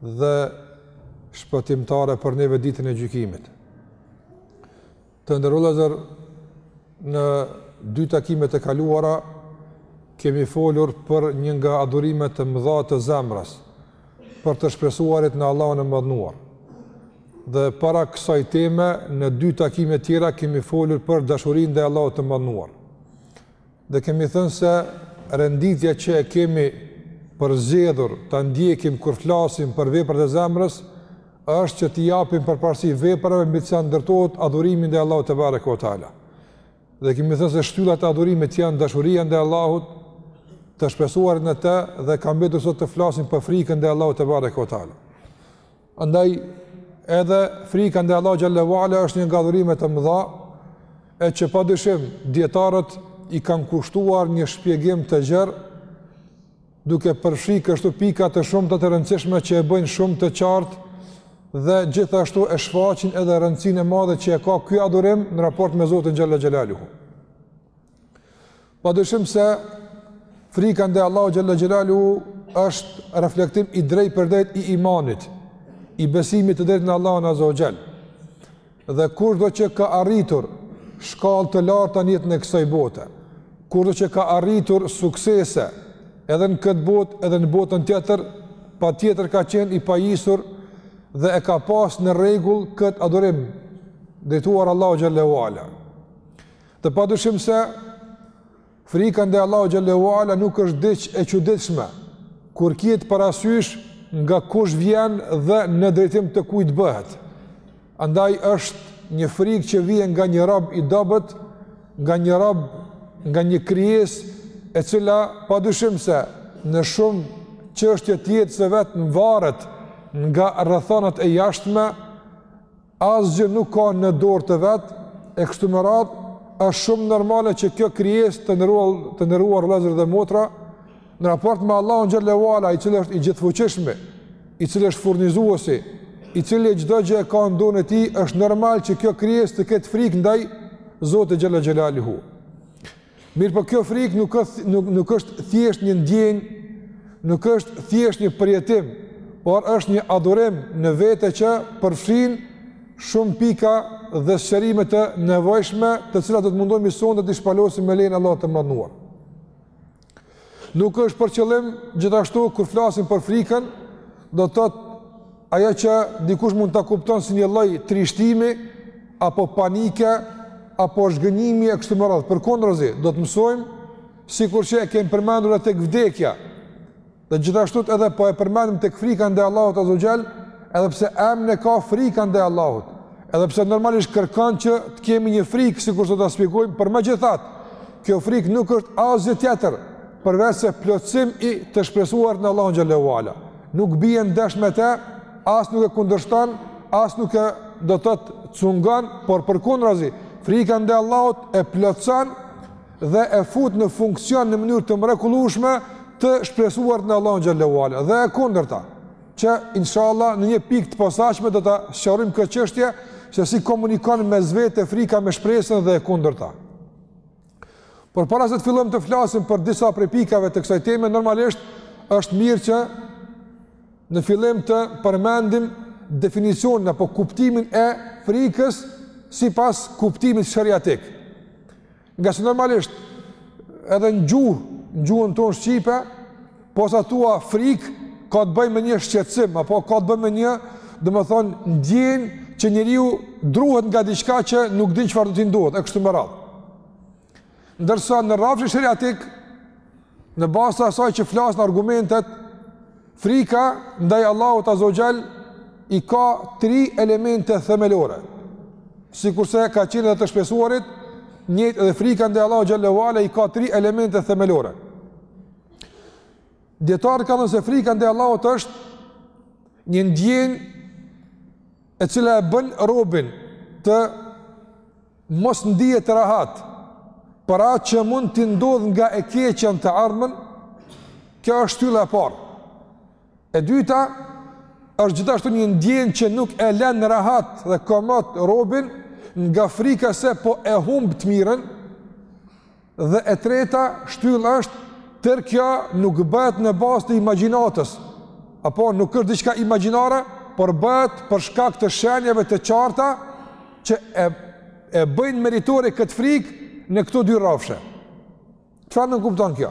dhe shpëtimtare për neve ditën e gjykimit. Të nderuar vllazër, në dy takimet e kaluara, kemi folur për një nga adhurimet e mëdha të zemrës, për të shpresuarit në Allahun e madhëruar. Dhe para kësaj teme, në dy takimet tjera, kemi folur për dashurinë ndaj Allahut të madhëruar. Dhe kemi thënë se renditja që e kemi përzgjedhur ta ndjekim kur flasim për veprat e zemrës është që t'i japim përparësi veprave mbi të cilat ndërtohet adhurimi ndaj Allahut tebareke ue teala. Dhe kemi thënë se shtyllat e adhurimit janë dashuria ndaj Allahut, të shpresuarit në të dhe ka mbetur sot të flasim për frikën ndaj Allahut tebareke ue teala. Andaj edhe frika ndaj Allahut xhel-le ue ala është një nga adhurimet e mëdha e që pa dyshim dijetarët i kanë kushtuar një shpjegim të gjërë duke përfshi kështu pika të shumta të rëndësishme që e bëjnë shumë të qartë dhe gjithashtu e shfaqin edhe rëndësinë e madhe që e ka ky adhurim në raport me Zotin xhel-le xhelaluhu. Pa dyshim se frika ndaj Allahut xhel-le xhelaluhu është reflektim i drejtpërdrejtë i imanit, i besimit të drejtë në Allahun azze ue xhel. Dhe kushdo që ka arritur shkallë të larta në jetën e kësaj bote, kushdo që ka arritur suksese edhe në këtë botë edhe në botën tjetër, patjetër ka qenë i pajisur dhe e ka pas në rregull kët adhurim drejtuar Allahut xhel-le ue ala. Dhe pa dyshim se frika ndaj Allahut xhel-le ue ala nuk është diç e çuditshme kur kihet parasysh nga kush vjen dhe në drejtim të kujt bëhet. Andaj është një frikë që vjen nga një rob i dobët, nga një rob, nga një krijesë e cila pa dyshim se në shumë çështje të jetës së vet mvaret nga rrethanat e jashtme, asgjë nuk ka në dorë të vet e kështu me radhë është shumë normale që kjo krijesë të nderuar vëllezër dhe motra në raport me Allahun xhel-le ue ala i cili është i gjithfuqishëm i cili është furnizuesi i cili çdo gjë e ka në dorën e tij është normal që kjo krijesë të ketë frikë ndaj Zotit xhel-le xhelaluhu Mirëpo kjo frikë nuk është nuk nuk është thjesht një ndjenjë, nuk është thjesht një përjetim, por është një adhurim në vete që përfshin shumë pika dhe sqarime të nevojshme, të cilat do të mundohemi sonte t'i shpalosim me lejen e Allahut të madhëruar. Nuk është për qëllim gjithashtu kur flasim për frikën, do të thotë ajo që dikush mund ta kupton si një lloj trishtimi apo panike apo zhgënjimi e kështu me radhë. Përkundrazi, do të mësojmë sikurse e kemi përmendur edhe tek vdekja. Dhe gjithashtu edhe po e përmendim tek frika ndaj Allahut Azza Xhel, edhe pse emri e ka frika ndaj Allahut. Edhe pse normalisht kërkon që të kemi një frikë sikur do ta shpjegojmë, por megjithatë Kjo frikë nuk është asgjë tjetër përveç se plotësim i të shpresuarit në Allahun xhallahu ala. Nuk bie ndesh me të, as nuk e kundërshton, as nuk e domethënë cungon, por përkundrazi, frika ndaj Allahut e plotëson dhe e fut në funksion në mënyrë të mrekullueshme të shpresuarit në Allahun xhallahu ala dhe e kundërta që inshallah në një pikë të posaçme do ta sqarojmë këtë çështje se si komunikon mes vete frika me shpresën dhe e kundërta. Por para se të fillojmë të flasim për disa prej pikave të kësaj teme, normalisht është mirë që në fillim të përmendim definicionin apo kuptimin e frikës sipas kuptimit sheriatik. Ngase normalisht edhe në gjuhë, në gjuhën tonë shqipe, Posa thua frikë ka të bëjë me një shqetësim, apo ka të bëjë me një, domethënë, ndjenjë që njeriu druhet nga diçka që nuk din çfarë do t'i ndodhë, e kështu me radhë. Ndërsa në rrafshin sheriatik, në bazë të asaj që flasin argumentet, frika ndaj Allahut Azza Xhel i ka tri elemente themelore. Sikurse ka qenë edhe të shpresuarit, njëjtë edhe frika ndaj Allahut xhallahu ala i ka tri elemente themelore. Dijetarët kanë thënë se frika ndaj Allahut është një ndjenjë e cila e bën robin të mos ndihet rahat për atë që mund t'i ndodhë nga e keqja në të ardhmen, kjo është shtylla e parë. E dyta, është gjithashtu një ndjenjë që nuk e len rahat dhe komot robin nga frika se po e humb të mirën, Dhe e treta shtyllë është tërë kjo nuk bëhet në bazë të imagjinatës. Apo nuk është diçka imagjinare, por bëhet për shkak të shenjave të qarta që e e bëjnë meritore këtë frikë në këto dy rrafshe. Çfarë nënkupton kjo?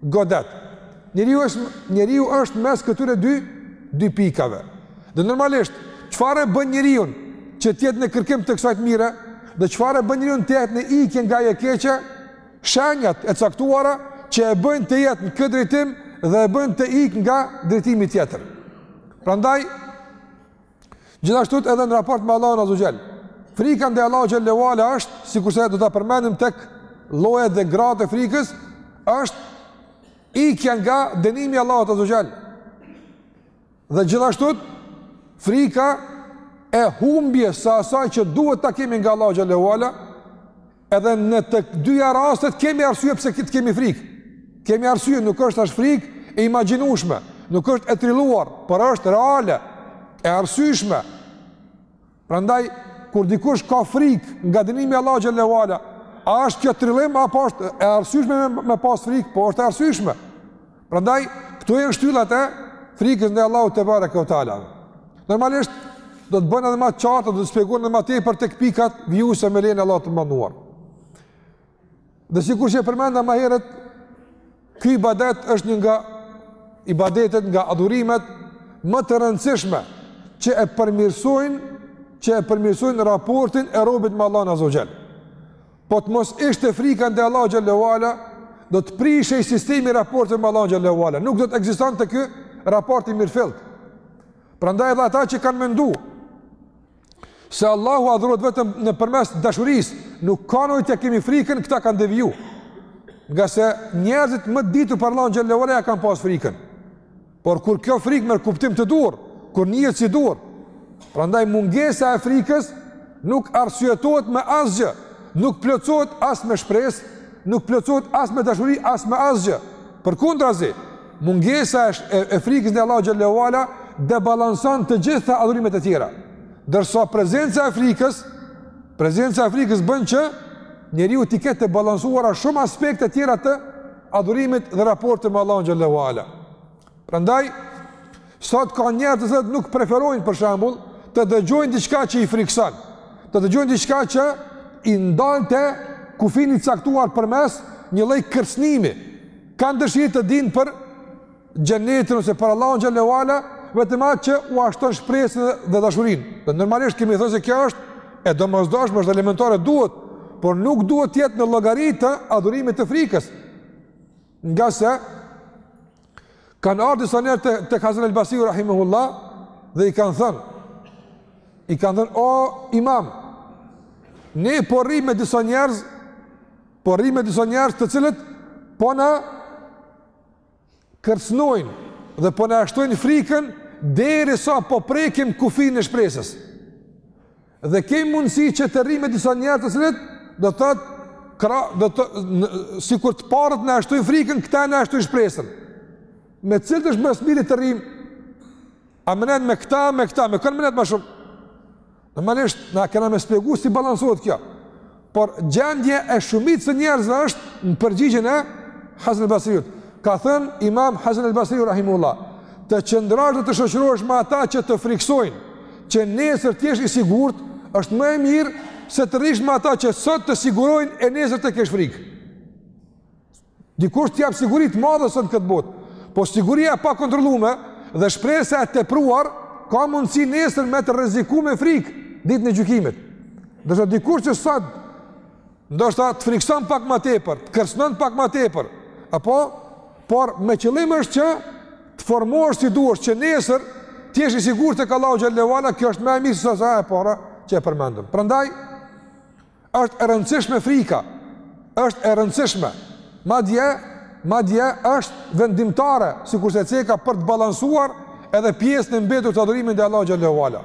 godet. Njeriu është njeriu është mes këtyre dy dy pikave. Dhe normalisht, çfarë e bën njeriun që të jetë në kërkim të kësaj të mire? Dhe çfarë e bën njeriun të jetë në ikje nga e keqja? Shenjat e caktuara që e bëjnë të jetë në këtë drejtim dhe e bëjnë të ikë nga drejtimi tjetër. Prandaj Gjithashtu edhe në raport me Allahun Azza Jall. Frika ndaj Allahut Xhallahu Ala është, sikurse do ta përmendim tek llojet dhe gradat e frikës, është ikja nga dënimi i Allahut Azza Jall. Dhe gjithashtu frika e humbjes së asaj që duhet ta kemi nga Allahu Xhallahu Ala Edhe në të dyja rastet kemi arsye pse të kemi frikë. Kemi arsye, nuk është as frikë e imagjinueshme, nuk është e trilluar, por është reale e arsyeshme. Prandaj kur dikush ka frikë nga dënimi i Allahut xhallahu ala, a është kjo trillim apo është e arsyeshme me, me pas frikë? Po është e arsyeshme. Prandaj këto janë shtyllat e frikës ndaj Allahut te bareke ve teala. Normalisht do të bëhen edhe ma të qarta, do të shpjegohen edhe ma tepër tek pikat vijuese me lejen e Allahut të madhëruar. Dhe sikur që e përmenda ma herët, ky ibadet është një nga ibadetet nga adhurimet më të rëndësishme që e përmirësojnë që e përmirësojnë raportin e robit me Allahun azza xal. Po të mos ishte frika ndaj Allahu xhallahu ala, do të prishej sistemi i raportit me Allahu xhallahu ala. Nuk do të ekzistonte ky raport i mirëfillt. Prandaj edhe ata që kanë mendu se Allahu adhurohet vetëm nëpërmes dashurisë, nuk ka nevojë t'ia kemi frikën, këta kanë deviju. Ngase njerëzit më të ditur për Allahun xhallahu ala ja kanë pas frikën. Por kur kjo frikë merr kuptim të duhur, kur njihet si duhet, prandaj mungesa e frikës nuk arsyetohet me asgjë, nuk plotësohet as me shpresë, nuk plotësohet as me dashuri, as me asgjë. Përkundrazi, mungesa e, e frikës ndaj Allahu xhallahu ala debalancon të gjitha adhurimet e tjera. Ndërsa prezenca e frikës, prezenca e frikës bën që njeriu t'i ketë të balancuara shumë aspekte tjera të adhurimit dhe raportit me Allahun xhallahu ala. Prandaj sot ka njerëz që nuk preferojnë për shembull të dëgjojnë diçka që i frikson, të dëgjojnë diçka që i ndan te kufini caktuar përmes një lloj kërcënimi. Kanë dëshirë të dinë për xhenetin ose për Allahun xhallahu ala, vetëm atë që ua shton shpresën dhe dashurinë. Dhe normalisht kemi thënë se kjo është e domosdoshme, është elementare, duhet, por nuk duhet të jetë në llogari të adhurimit të frikës. Ngase kanë ardhur disa njerëz te te Hasan al-Basri rahimehullah dhe i kanë thënë i kanë thënë o imam ne po rrim me disa njerëz po rrim me disa njerëz të cilët po na kërcënojnë dhe po na shtojnë frikën deri sa po prekim kufijin e shpresës. Dhe kemi mundësi që të rrimë me disa njerëz të cilët do të thotë sikur të parët na shtojnë frikën, këta na shtojnë shpresën. Me cilët është më së miri të rrimë? A me këta, me këta, me kënë me ndejt më shumë? Normalisht na kena me shpjegu si balancohet kjo. Por gjendja e shumicës së njerëzve është në përgjigjen e Hasan al-Basriut. Ka thënë Imam Hasan al-Basri rahimullah, të qëndrosh dhe të shoqërohesh me ata që të frikësojnë, që nesër të jesh i sigurt, është më e mirë se të rrish me ata që sot të sigurojnë e nesër të kesh frikë. Dikush të jap siguri të madhe sot në këtë botë. Po siguria e pakontrollume dhe shpresa e tepruar ka mundësi nesër me të rreziku me frikë ditën e gjykimit. Ndërsa dikush që sot ndoshta të frikson pak më tepër, të kërcënon pak më tepër, apo por qëllimi është që të formohesh si duhet që nesër të jesh i sigurt tek Allahu xhelle ue ala, kjo është më e mirë se sa e para që e përmendëm. Prandaj Është e rëndësishme frika. Është e rëndësishme. Madje, madje është vendimtare, sikurse ceka për të balancuar edhe pjesën e mbetur të adhurimit ndaj Allahut xhelle ue ala.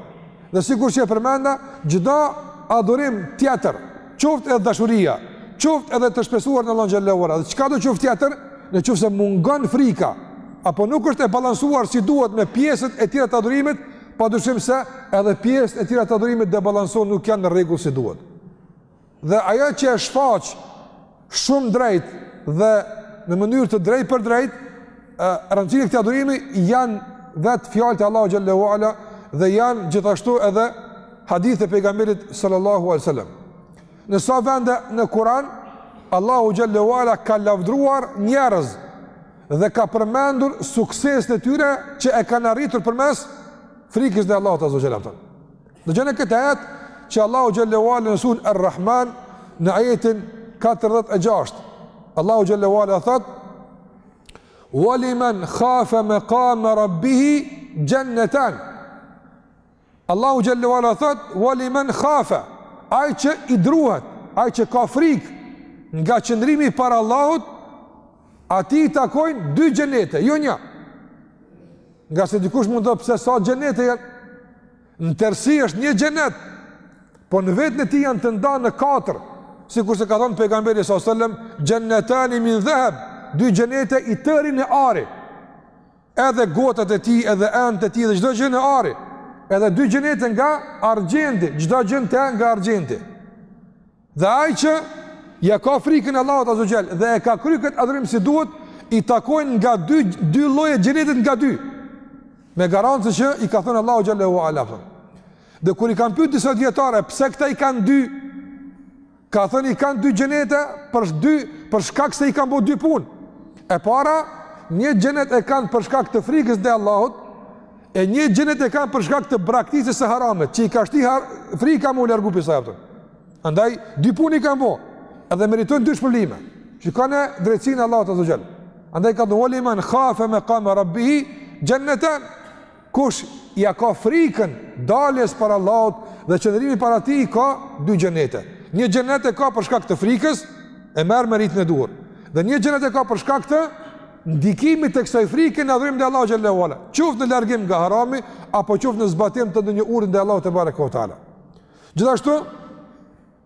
Dhe sikurse e përmenda, çdo adhurim tjetër, qoftë edhe dashuria, qoftë edhe të shpresuarit në Allahun xhelle ue ala, çkado qoftë tjetër, në qoftë se mungon frika apo nuk është e balancuar si duhet me pjesët e tjera të adhurimit, Pa dyshim se edhe pjesët e tjera të adhurimit debalansohen, nuk janë në rregull si duhet. Dhe ajo që e shfaq shumë drejt dhe në mënyrë të drejtpërdrejtë rëndësinë e këtij adhurimi janë vetë fjalët e Allahut xhelle ue ala dhe janë gjithashtu edhe hadithet e pejgamberit sallallahu alejhi ue sellem. Në sa vende në Kuran, Allahu xhelle ue ala ka lavdruar njerëz dhe ka përmendur suksesin e tyre që e kanë arritur përmes frikës ndaj Allahut azze ue xhel. Dëgjone këtë ajet që Allahu xhelle ue ala në suren Ar-Rahman në ajetin 46. Allahu xhelle ue ala thotë: "Wa liman khafa maqama rabbihi jannatan." Allahu xhelle ue ala thotë wa limen khafa ai që i druhet ai që ka frikë nga qëndrimi para Allahut atij i takojnë dy xhenete jo një ngase dikush mund të thotë pse sa xhenete janë në tërësi është një xhenet po në vetën e tij janë të nda në katër sikurse ka thënë pejgamberi sa sallam xhenetani min dhahab dy xhenete i tëri nga ari Edhe gotat e tij, edhe enët e tij dhe çdo gjë në ari. Edhe dy xhenete nga argjendi, çdo gjë nga argjendi. Dhe ai që ia ka frikën e Allahut azze ue xhel dhe e ka kryer këtë adhurim si duhet, i takojnë nga dy dy lloje xhenetit nga dy. Me garanci që i ka thënë Allahu xhelle ue ala. Dhe kur i kanë pyetur disa dijetarë pse këta i kanë dy Ka thënë i kanë dy xhenete për dy për shkak se i kanë bërë dy punë. E para, një xhenet e kanë për shkak të frikës ndaj Allahut, e një xhenet e kanë për shkak të braktisjes së haramit, që i ka shti har... frika me u largu prej saj. Andaj dy punë kanë bo. Edhe meritojnë dy shpërblime. Siç e kanë drejtësinë e Allahut azze ue xhel. Andaj ka thënë wa liman khafa maqama rabbihi jannatan. Kush ia ka frikën daljes para Allahut dhe qëndrimit para Tij ka dy xhenete. Një xhenet e ka për shkak të frikës, e merr meritën e duhur. Dhe një xhenet e ka për shkak të ndikimit të kësaj frike në adhurim të Allahut xhelle ue ala, qoftë në largim nga harami apo qoftë në zbatim të ndonjë urdhri ndaj Allahut tebareke ue teala. Gjithashtu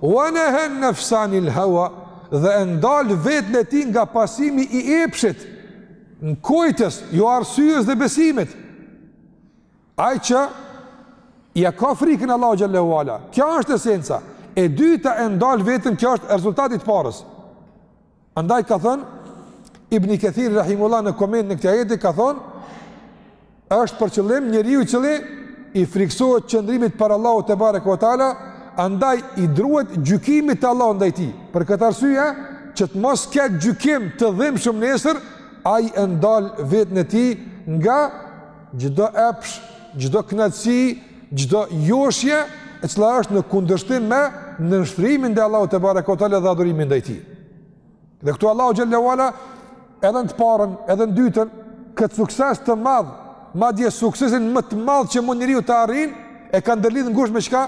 Wa naha an-nafs 'an al-hawa, dhe e ndal veten e tij nga pasimi i epshit, nëpërkëmbës, jo arsyes dhe besimit. Ai që ia ka frikën Allahu xhelle ue ala. Kjo është esenca. E dyta e ndal veten, kjo është rezultat i të parës. Andaj ka thënë Ibni Kethir rahimehullah në komentin e këtij ajeti ka thënë është për qëllim njeriu i cili i frikësohet qëndrimit para Allahut tebareke ue teala, andaj i druhet gjykimit të Allahut ndaj tij. Për këtë arsye, që të mos ketë gjykim të dhimbshëm nesër, ai e ndal veten e tij nga Çdo epsh, çdo kënaqësi, çdo joshje e cila është në kundërshtim me nënshtrimin ndaj Allahut tebareke ue teala dhe adhurimin ndaj tij. Dhe këtu Allahu xhelle ue ala edhe në të parën, edhe në dytën, këtë sukses të madh, madje suksesin më të madh që mund njeriu ta arrijë, e ka ndërlidhë ngushtë me çka?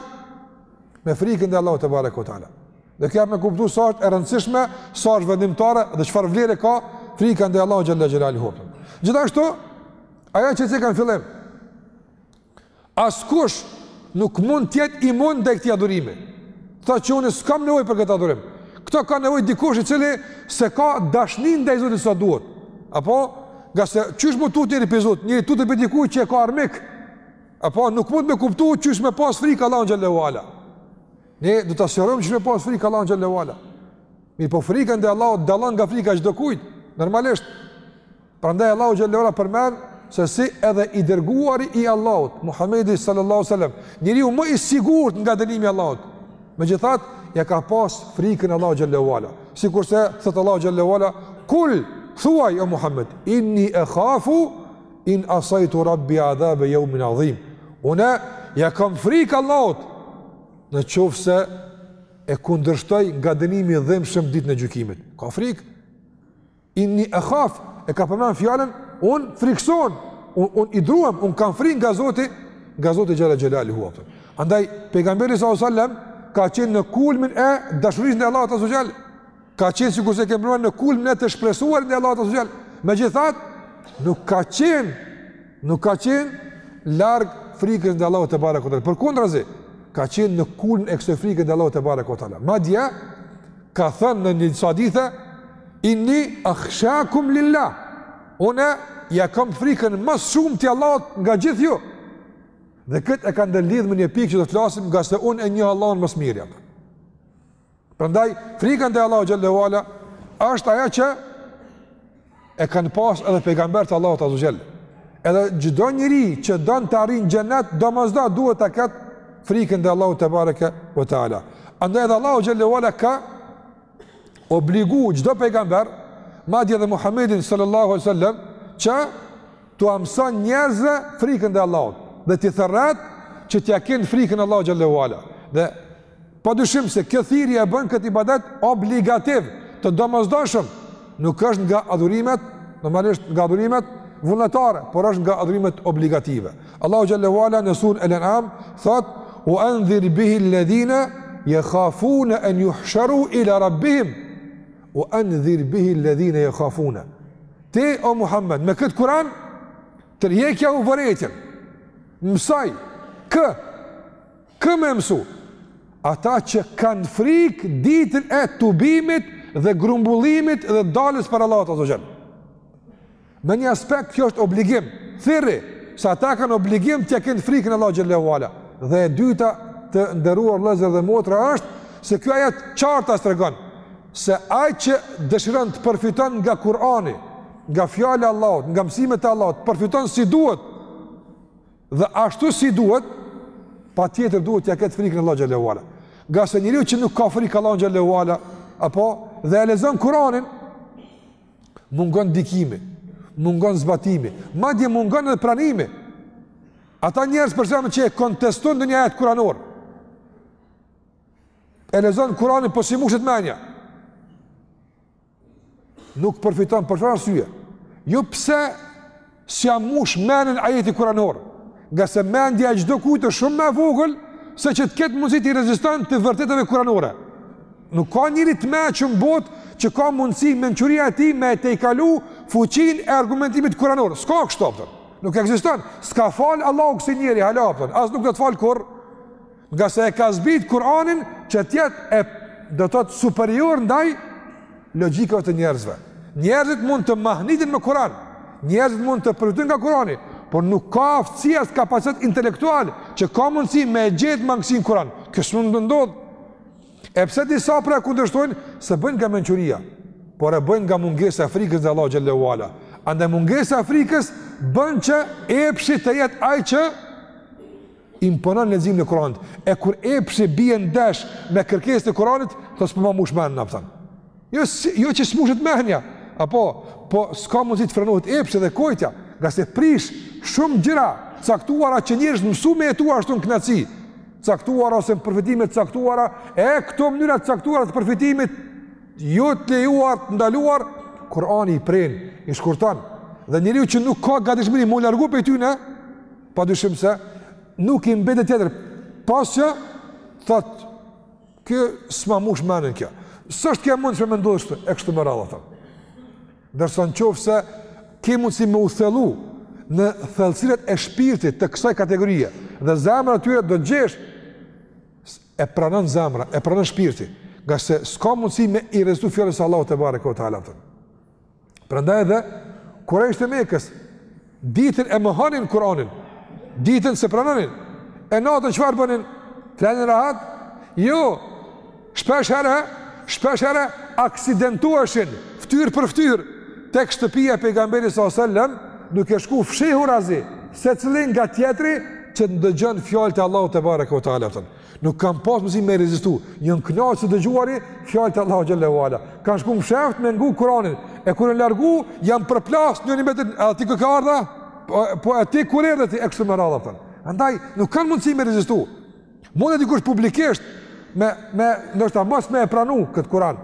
Me frikën ndaj Allahut tebareke ue teala. Dhe kjo me kuptu sa është e rëndësishme, sa është vendimtare dhe çfarë vlere ka frika ndaj Allahu xhalla xhelaluhu. Gjithashtu, ajo që cekëm në fillim. Askush nuk mund të jetë imun ndaj këtij adhurimi. Të thotë që unë s'kam nevojë për këtë adhurim. Këto ka nevojë dikush i cili s'e ka dashni ndaj Zotit sa duhet. Apo, nga se çysh mund tutet njeri prej Zotit, njeri tutet prej dikujt që e ka armik. Apo nuk mund të kuptohet çysh me pas frikë Allahu xhalla xhelaluhu. Ne do të asirëm që me pas frikë Allahun xhel-le ve ala. Mirëpo frika ndaj Allahut dallon nga frika e çdokujt, normalisht. Prandaj Allahu xhel-le ve ala përmend se si edhe i dërguari i Allahut, Muhammedi sallallahu sallam, njeriu më i sigurt nga dënimi i Allahut. Megjithatë, ja ka pas frikën Allahut xhel-le ve ala. Sikurse thotë Allahu xhel-le ve ala, kul, thuaj o Muhammed, inni ekhafu, in asajtu rabbi adhabe jeumin adhim. Unë ja kam frikë Allahut, në qoftë se e kundërshtoj nga dënimi i dhimbshëm ditën e gjykimit. Ka frikë. Inni ekhaf, e ka përmend fjalën, unë frikëson, unë un i druhem, unë kam frikë nga zoti, nga zoti xhel-le xhelaluhu. Andaj, pejgamberi s.a.s. ka qenë në kulmin e dashurisë ndaj Allahut azze ve xhel Ka qenë sikurse kemi pa në kulmin e të shpresuarit ndaj Allahut azze ve xhel. Megjithatë, nuk ka qenë nuk ka qenë larg frikës ndaj Allahut tebareke ve teala. Përkundrazi, ka qenë në kulmin e kësaj frike ndaj Allahut tebareke ve teala. Madje ka thënë në një hadith inni akhshakum lillah. Unë ja kam frikën më së shumti Allahut nga gjithë ju. Dhe këtë e ka ndërlidh me një pikë që do të flasim, ngase unë e njoh Allahun më së miri. Prandaj frika ndaj Allahut xhel-le ve ala është ajo që e kanë pas edhe pejgamberët e Allahut azze ve xhel. Edhe çdo njeri që don të arrijë xhenet, domosdo duhet ta ketë frikën ndaj Allahut tebareke ve teala. Andaj edhe Allahu xhel-le ve ala ka obligu çdo pejgamber, madje edhe Muhammedin sallallahu alaihi wasallam, që t'ua mson njerëzve frikën ndaj Allahut dhe t'i thërret që t'ja kenë frikën Allahut xhel-le ve ala. Dhe Pa dyshim se kjo thirrje e bën këtë ibadet obligativ, të domosdoshëm. Nuk është nga adhurimet, normalisht nga adhurimet vullnetare, por është nga adhurimet obligative. Allahu xhel-le ve ala në suren Al-An'am thot: "Wa anzir bihi alladhina yakhafuna an yuhsharu ila rabbihim." Wa anzir bihi alladhina yakhafuna. Ti o Muhammed, me këtë Kur'an tërhiqjau vërejtjen. Mësoji, kë Kë me mësu? Ata që kanë frikë ditën e tubimit dhe grumbullimit dhe daljes para Allahut azze ve xhel. Në një aspekt kjo është obligim, thirri, se ata kanë obligim t'ja kenë frikën Allahut xhel-le ve ala. Dhe e dyta të nderuar vllezër dhe motra është se kjo ajet qartas tregon se ai që dëshiron të përfiton nga Kurani, nga fjala e Allahut, nga mësimet e Allahut, të përfiton si duhet, Dhe ashtu si duhet, patjetër duhet t'ia ketë frikën Allahut xhelle ue ala. Ngase njeriu që nuk ka frikë Allahun xhelle ue ala, apo dhe e lexon Kuranin, mungon ndikimi, mungon zbatimi, madje mungon edhe pranimi. Ata njerëz për shembull që e kontestojnë ndonjë ajet Kuranor, e lexon Kuranin po s'i mushet menja, Nuk përfiton për çfarë arsye? Jo pse s'ia mush menjen ajeti kuranor, ngase mendja e çdokujt është shumë më e vogël, se që të ketë mundësi t'i rezistojë të vërtetave kuranore. Nuk ka njeri të mençur në botë që ka mundësi mençuria e tij me tejkalu fuqinë e argumentimit kuranor. S'ka kështu. Nuk ekziston. S'ka falë Allahu kësi njeri, hala, pëtër. As nuk do të falë kurrë. Ngase e ka zbrit Kur'anin që të jetë e do të jetë superior ndaj logjikave të njerëzve. Njerëzit mund të mahniten me Kur'an, njerëzit mund të përfitojnë nga Kur'ani, por nuk ka aftësi as kapacitet intelektual që ka mundësi me gjetë mangësi në Kur'an. Kjo s'mund të ndodhë. E pse disa pra e kundërshtojnë s'e bëjnë nga mençuria, por e bëjnë nga mungesa e frikës ndaj Allahut xhelle ue ala. Andaj mungesa e frikës bën që epshi të jetë ai që imponon leximin e Kuranit. E kur epshi bie ndesh me kërkesën e Kuranit, thotë s'po ma mush menjen naftan. Jo jo që s'mushet mendja, apo po s'ka mundësi të frenohet epshi dhe kojtja, ngase t'prish shumë gjëra të caktuara që njerëzit mësu me jetu ashtu në knaqësi të caktuara ose në përfitime të caktuara, e këto mënyra të caktuara të përfitimit, jo të lejuar, të ndaluar, Kurani i pren, i shkurton. Dhe njeriu që nuk ka gatishmëri me u largu prej tyne, Pa dyshim se nuk i mbetet tjetër pos që thot ky s'ma mush menjen kjo. S'është kjo mund të më ndodhë, e kështu me radhë atë. Ndërsa në qofë se ke mundësi me u thellu në thellësirat e shpirtit të kësaj kategorie dhe zemra e tyre do t'gjesh e pranon zemra, e pranon shpirti, ngase s'ka mundësi me i rezistu fjalës së Allahut tebareke ue teala. Prandaj edhe kurejshët e Mekës ditën e mohonin Kur'anin. Ditën s'e pranonin. E natën çfarë bënin? Flanin rahat? Jo. Shpesh herë, shpesh herë aksidentoheshin fytyrë për fytyrë tek shtëpia e pejgamberit sallallahu alajhi wasallam, duke shku fshehurazi, secili nga tjetri që të dëgjon fjalët e Allahut tebareke ue teala. Nuk kanë pas mundësi me i rezistu. Janë knaqë së dëgjuari, fjalët e Allahu xhallahu ala. Kanë shku mshehtë me ngu Kuranin. E kur janë largu, janë përplasë ndërmjet veti, e ti kë ke ardhë? Po, po e ti kur erdhe ti, e kështu me radhë tanë. Andaj, nuk kanë mundësi me i rezistu. Munet dikush publikisht me, me ndoshta mos me e pranu këtë Kuran.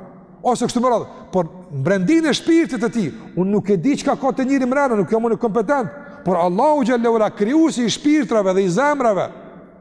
Ose kështu me radhë. Por, mbrendinë e shpirtit të tij, unë nuk e di çka ka te njeri mrena, nuk jam unë kompetent. Por, Allahu xhallahu ala, krijusi i shpirtrave dhe i zemrave,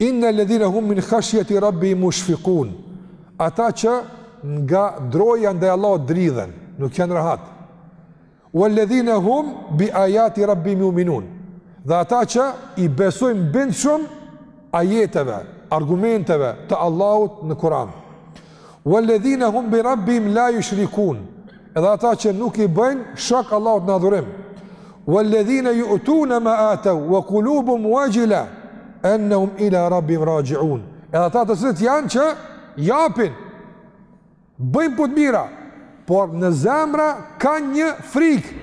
Inna alladhina hum min khashyati rabbihim mushfiqun. Ata që nga droja ndaj Allahut dridhen, nuk janë rehat. Walladhina hum bi ayati rabbihim yu'minun. Dhe ata që i besojnë bindshëm ajeteve, argumenteve të Allahut në Kur'an. Walladhina hum bi rabbihim la yushrikun. Edhe ata që nuk i bëjnë shok Allahut në adhurim. Walladhina yu'tuna ma ataw wa qulubuhum wajila annahum ila rabbihim raji'un. Edhe ata të cilët janë që japin bëjnë punë të mira, por në zemra kanë një frikë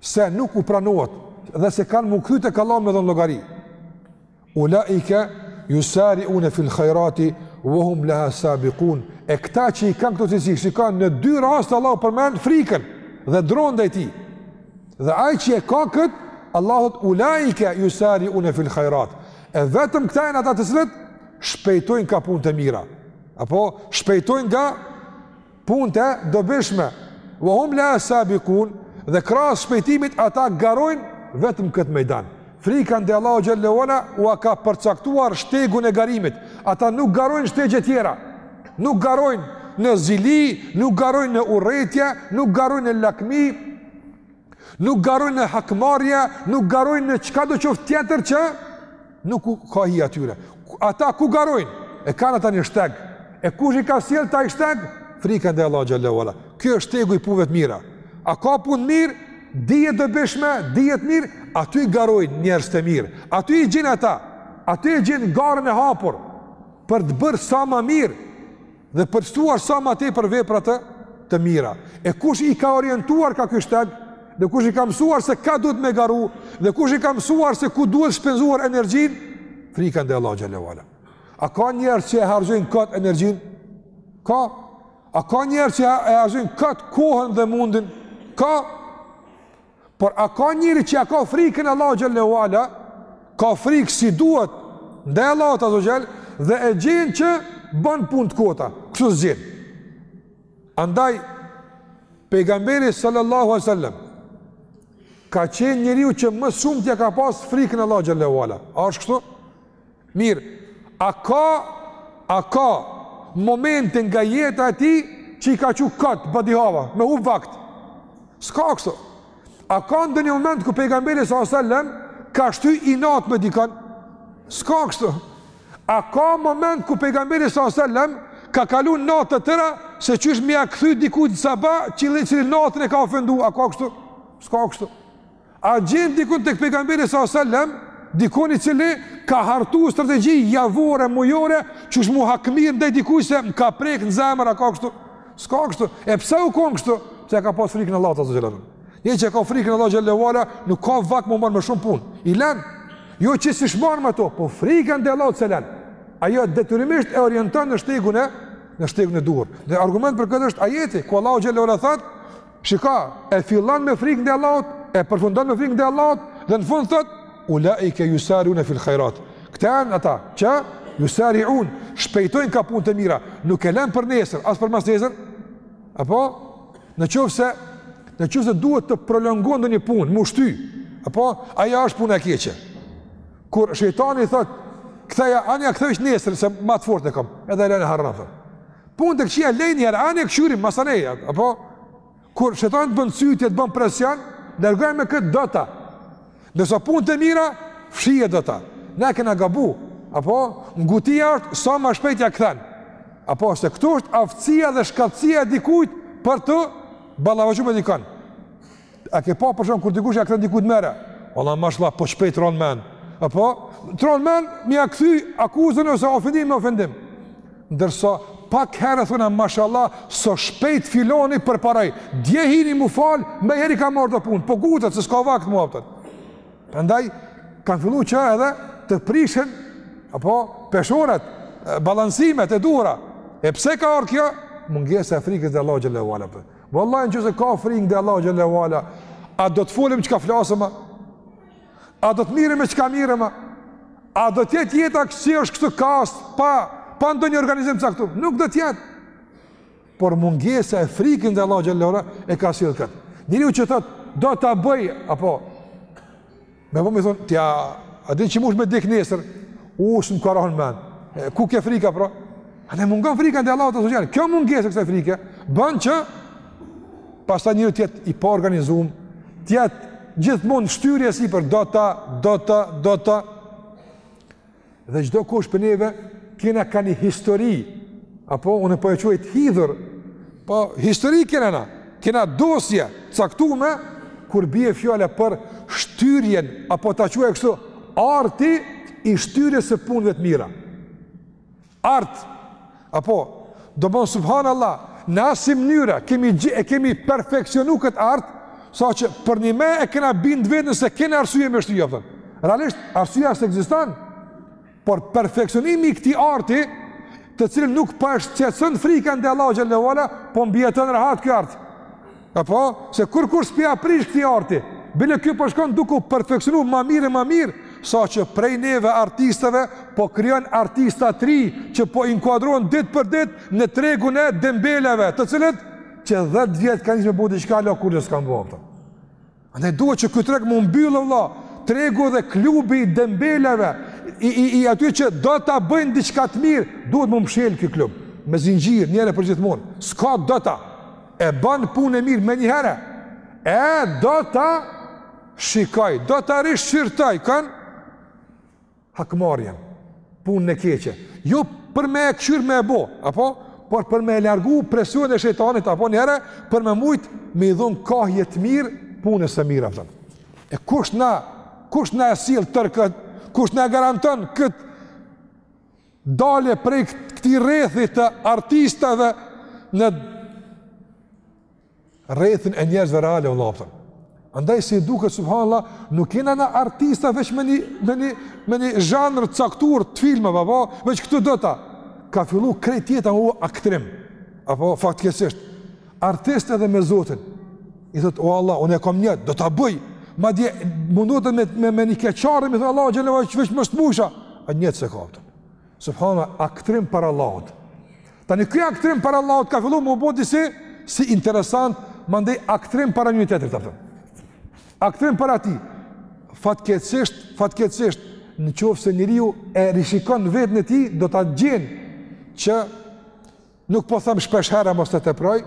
se nuk u pranohet dhe se kanë m'u kthy te Allahu me dhanë llogari. Ulaike yusari'une fil khairati wa hum laha sabiqun. E këta që i kanë këto cilësi, shikon në dy raste Allahu përmend frikën dhe dronë ndaj tij. Dhe ai që e ka kët, Allahu thotë ulaike yusari'une fil khairat. E vetëm këta janë ata të cilët shpejtojnë ka punët e mira. Apo shpejtojnë nga Punët e dobishme. Wa hum la sabikun dhe krahas shpejtimit ata garojnë vetëm këtë mejdan. Frika ndaj Allahu xhallahu ala ua ka përcaktuar shtegun e garimit. Ata nuk garojnë shtegje tjera. Nuk garojnë në zili, nuk garojnë në urrejtje, nuk garojnë në lakmi, Nuk garojnë në hakmarrje, nuk garojnë në çkado qoftë tjetër që nuk u ka hije atyre. Ata ku garojnë? E kanë ata një shteg. E kush i ka sjellë te ai shteg? Frika ndaj Allahu xhallahu ala. Kjo është shtegu i punëve të mira. A ka punë të mirë? Dije të dobishme, dije të mirë, aty garojnë njerëzit e mirë. Aty i gjen ata. Aty i gjen garën e hapur për të bërë sa ma mirë. dhe për shtuar sa ma tepër vepra të të mira. E kush i ka orientuar ka ky shteg, dhe kush i ka mësuar se ka duhet me garu, dhe kush i ka mësuar se ku duhet shpenzuar energjinë, frika ndaj Allah xhallahu ala. A ka njerëz që e harxhojnë kot energjinë? Ka. A ka njerëz që e harxhojnë kot kohën dhe mundin? Ka. Por a ka njeri që ia ka frikën Allahu xhallahu ala, ka frikë si duhet ndaj Allahut azza xhall dhe e gjen që bën punë të kota, kështu s'gjen. Andaj pejgamberi sallallahu alaihi wasallam ka qenë njeriu që më shumë t'ia ka pas frikën Allahu xhallahu ala. A është kështu? Mirë, a ka, a ka momentin nga jeta e tij që i ka çu kot badihava, me hup vakt? S'ka kështu. A ka ndonjë moment kur pejgamberi sa sallem ka shty i natë me dikan? S'ka kështu. A ka moment kur pejgamberi sa sallem ka kalu net të tëra se qysh me ja kthy dikujt në sabah i cili natën e ka ofendu? A ka kështu? S'ka kështu. A gjen dikun tek pejgamberi sallallahu alajhi wasallam, dikun i cili ka hartu strategji javore, mujore, qysh m'u hakmirr ndaj dikujt se më ka prek në zemër a ka kështu? S'ka kështu. E pse u kon kështu? Pse e ka pas frikën e Allahut azze ue xhel. Një që ka frikën e Allahut xhele ue ala, nuk ka vakt me u marrë me shumë punë. I lën. Jo që s'ish marr me to, po frika ndaj Allahut s'e len. Ajo detyrimisht e orienton në shtegun e në shtegun e duhur. Dhe argument për këtë është ajeti ku Allahu xhele ue ala thotë Shiko, e fillon me frikë ndaj Allahut, e përfundon me frikë ndaj Allahut dhe në fund thotë ulaika jusariune fil khairat. Këta janë ata që jusariun, shpejtojnë kah punët e mira, nuk e lënë për nesër, as për masnesër. Apo në qoftë se në qoftë se duhet të prolongon ndonjë punë, me shty. Apo ajo është puna e keqe. Kur shejtani thotë, "Ktheja, ani ja kthej nesër se ma të fortë e kam." Edhe e len e harrohet. Punët e këqija leji njëherë, ani e këqyrim masanej, apo? Kur shejtani të bën cytje, të bën presion, largoje me këtë dota. Ndërsa punët e mira, fshije dota. Ne kena gabu, apo? Ngutia është sa më shpejt ja kthen. Apo se këtu është aftësia dhe shkathtësia e dikujt për t'u ballafaqu me dikon. A ke pa për shembull kur dikush ja kthen dikujt menjëherë? Valla mashalla po shpejt i rron menja. Apo t'rron menja me ja kthy akuzën ose ofendimin me ofendim. Ndërsa pak herë thonë mashalla sa shpejt filani përparoi. Dje hini m'u fal, menjëherë i ka marrë do punë, po ngutet se s'ka vakt më aftë. Prandaj kanë fillu që edhe të prishen apo peshorat, balancimet e duhura. E pse ka ardh kjo? Mungesa e frikës ndaj Allahut xhele ue ala. Vallahi në qoftë se ka frikë ndaj Allahut xhele ue ala, a do të folnim çka flasim, a do të mirreshim me çka mirrem, a do të jetë jeta si është kështu kast, pa, pa ndonjë organizim të caktum, nuk do të jetë. Por mungesa e frikës ndaj Allahut xhele ue ala e ka sjellë këtë. Njeriu që thotë, do ta bëj, apo, Me vu me i thonë, ti a din që munesh me dek nesër, u s'më ka ra hiç n'men, e, ku është frika, pra? Neve na mungon frika ndaj Allahut azze ue xhel, kjo mungesë e kësaj frike, bën që, pastaj njeri t'jetë i paorganizum, t'jetë gjithmonë shtyrje e sipër do ta, do ta, do ta, Dhe çdo kush prej neve kena ka një histori, apo unë po e quaj të hidhur, po histori kena na, kena dosje, të caktume, kur bie fjala për shtyrjen, apo ta quaj kështu, arti i shtyrjes së punëve të mira. Art. Apo, do bënë subhanallah, në asi mënyre e kemi perfeksionu këtë art, saqë përnime e kena bindë veten se kena arsye me shty, a kupton. Realisht, arsyeja s'ekziston, por perfeksionimi i këtij arti, të cilin nuk po e shqetëson frika ndaj Allahut xhele ue ala, po mbijeton rahat ky art. Apo, se kurrkush s'po ia prish këtij arti, bile kjo po shkon duke u perfeksionu ma mirë e ma mirë, saqë prej neve artistave po krijon artista të rinj që po inkuadrohen ditë për ditë në tregun e dembelave, të cilët qe 10 vjet kanë nisë me bo diçka, ala kurgjë s'kanë bo, a kupton. Andaj duhet që ky treg m'u mbyllë, vlla, tregu dhe klubi i dembelave, i, i, i atyre që do ta bëjnë diçka të mirë, duhet m'u mshel ky klub, me zinxhir, njëherë e përgjithmonë, s'ka do ta, e ban punën e mirë menjëherë, e do ta shikoj, do ta rishqyrtoj, kan, hakmarrjen, punën e keqe, jo për me e këqyr me e bo, apo, por për me e largu presionin e shejtanit, apo njëherë, për me mujt me i dhun kahje të mirë, punës së mirë, a kupton. E kush na, kush na e sjell tërë këtë, kush na e garanton këtë dalje prej këtij rrethi të artistave në rrethin e njerëzve reale vlla, a kupton. Andaj si duket subhanallah nuk jena na artista veç me një me një me një zhanër të caktuar të filmave apo veç këtu do ta. Ka fillu krejt jeta u aktrim. Apo fatkeqësisht artist edhe me Zotin. I thot o Allah unë e kam nijet do ta bëj. Madje mundohet me me, me një keqardhje m'i thënë Allah xhele ue ala veç mos të mujsha. A nijet s'e ka. Subhanallah aktrim para Allahut. Tani ky aktrim para Allahut ka fillu m'u bo disi si interesant, mandej aktrim para një tjetrit apo. Aktrim para tij. Fatkeqësisht, fatkeqësisht, në qoftë se njeriu e rishikon veten e tij, do ta gjen që nuk po them shpesh herë mos ta teproj.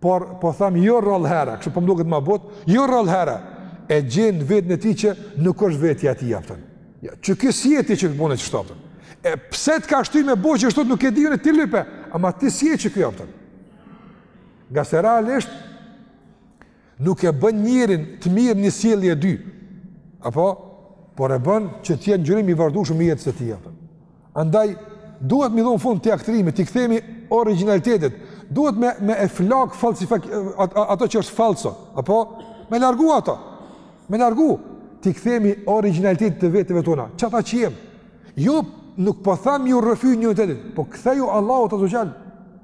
por po them jo rrallë herë, kështu po më duket ma butë, jo rrallë herë e gjen veten e tij që nuk është vetja e tij a kupton. Ja, qeky s'je ti që bone qeshtu, a kupton. E pse të ka shty me bo qeshtu nuk e di unë ti lype, ama ti s'je qeky, a kupton. Ngase realisht nuk e bën njeriun të mirë një sjellje e dy. Apo por e bën që të jetë ngjyrim i vazhdueshëm i jetës së tij, a kupton. Andaj, duhet mi dhonë fund ti aktrimi, t'i kthemi origjinalitetit, duhet me, me e flakë falsifik, ato që është falso, apo me largu ato, me largu, t'i kthemi origjinalitetit të veteve tona, që ato që jemi, jo nuk po tham ju rrëfy një të ditë, po ktheju Allahut azza xhel,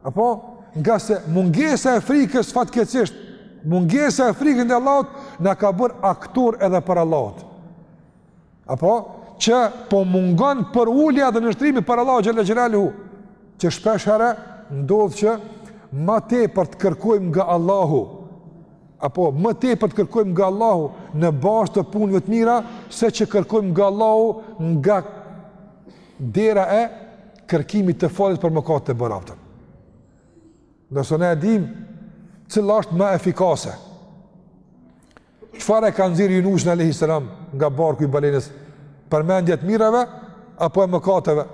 apo ngase mungesa e frikës fatkeqësisht, mungesa e frikës ndaj Allahut, na ka bërë aktor edhe para Allahut. Apo që po mungon përulja dhe nënshtrimi para Allahut xhalla xhelalu, që shpesh herë ndodh që ma tepër të kërkojmë nga Allahu apo më tepër të kërkojmë nga Allahu në bazë të punëve të mira se që kërkojmë nga Allahu nga dera e kërkimit të faljes për mëkatet e bëra. Ndërsa ne e dimë cila është më efikase. Çfarë e ka nxjerrë Yunusin alayhis salam nga barku i balenës? Përmendja e të mirave apo e mëkateve?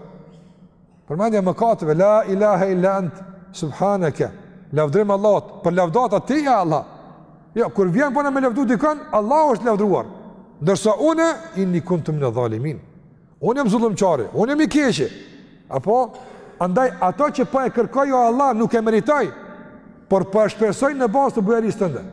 Përmendja e mëkateve, la ilaha illa ant, subhanaka. Lavdërim Allahut, për lavdatat e tija Allah. Jo, kur vjen puna me lavdu dikon, Allahu është lavdruar. Ndërsa unë inni kuntu mina dhalimin. Unë jam zullumqari, unë jam i keqi. Apo andaj ato që po e kërkoj o Allah nuk e meritoj. Por po e shpresoj në bazë të bujarisë tënde.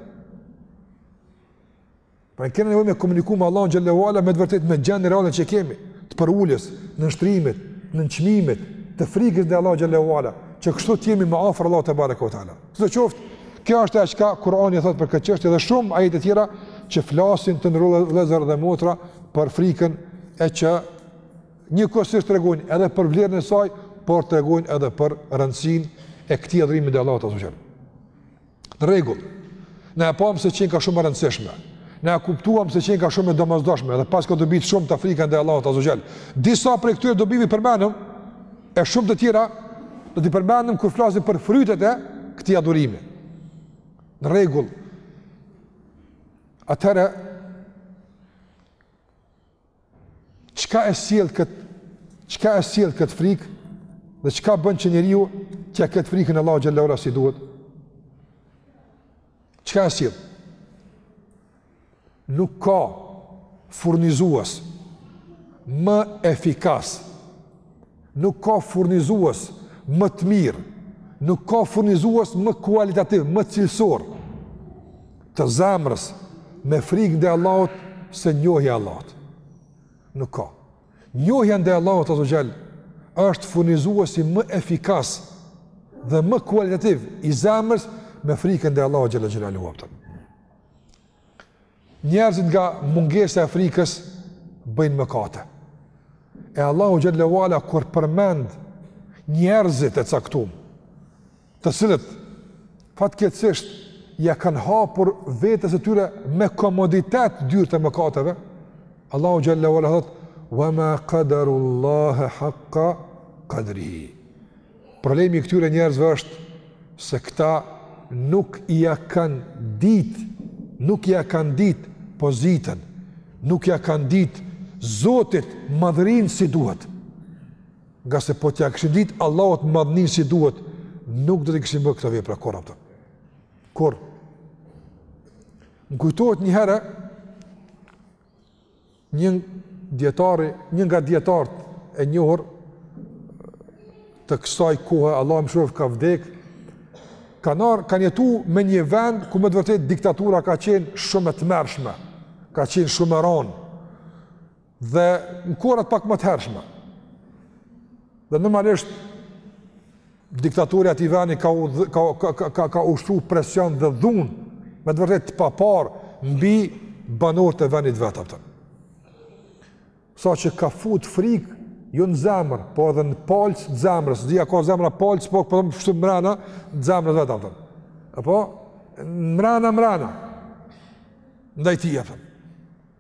Pra kemi nevojë me komuniku me Allahun xhallahu ala me të vërtetë me gjendje reale që kemi, të përuljes, nënshtrimit, nënçmimit, të frikës ndaj Allahut xhallahu ala, që kështu të jemi më afër Allahut tebareke ue teala. Sidoqoftë, kjo është ajo që Kurani thotë për këtë çështje dhe shumë ajete të tjera që flasin të nderuar vëllezër dhe motra për frikën e që njëkohësisht tregojnë edhe për vlerën e saj, por tregojnë edhe për rëndësinë e këtij adhurimi te Allahu të të Në rregull. Ne e pamë se qenka shumë e rëndësishme. Ne e kuptuam se qenka shumë e domosdoshme dhe paska dobi të shumta frika ndaj Allahut Azza Xhel. Disa prej këtyre dobive i përmendëm e shumë të tjera do t'i përmendim kur flasim për frytet e këtij adhurimi. Në rregull. Atëherë Çka e sjell kët çka e sjell kët frikë? Dhe çka bën që njeriu t'ia ketë frikën Allahut xhalla ue ala si duhet? Çka e sjell? Nuk ka furnizues më efikas Nuk ka furnizues më të mirë, nuk ka furnizues më kualitativ, më cilësor të zemrës me frikë ndaj Allahut se njohja e Allahut. Nuk ka. Njohja ndaj Allahut azza xhel është furnizuesi më efikas dhe më kualitativ i zemrës me frikën ndaj Allahut xhalla xhelalu. Njerëzit nga mungesa e frikës bëjnë mëkate. E Allahu xhelle ve ala kur përmend njerëzit e caktum, të cilët fatkeqësisht ja kanë hapur vetes së tyre me komoditet dyert e mëkateve, Allahu xhelle ve ala thotë: "Wa ma qadarullaha haqqa qadrihi." Problemi i këtyre njerëzve është se këta nuk ia kanë ditë, nuk ia kanë ditë pozitën, nuk ia kanë ditë Zotit madhërinë si duhet. Ngase po t'ia kishin ditë Allahut madhninë si duhet, nuk do t'i kishin bo këto vepra kurrë, a kupton. Kur, më kujtohet një herë, Një dietari, një nga dietart e njohur të kësaj kohe, Allahu e mëshiroftë, ka vdek, kanë ar, kanë jetu me një vend ku me të vërtet diktatura ka qenë shumë e tmerrshme, ka qenë shumë e ronë. Dhe në kohërat pak ma të hershme. Dhe normalisht diktatori i atij venni ka u ka ka ka ka, ka ushtru presion dhe dhunë me të vërtetë të paparë mbi banorët e vendit vet, a kupton. Saqë ka fut frikë jo në zemër, po edhe në palcë të zemrës, s'di a ka zemra palcë, po ashtu mrena, të zemrës vet, a kupton. Apo, mrena, mrena, ndaj tij, a kupton.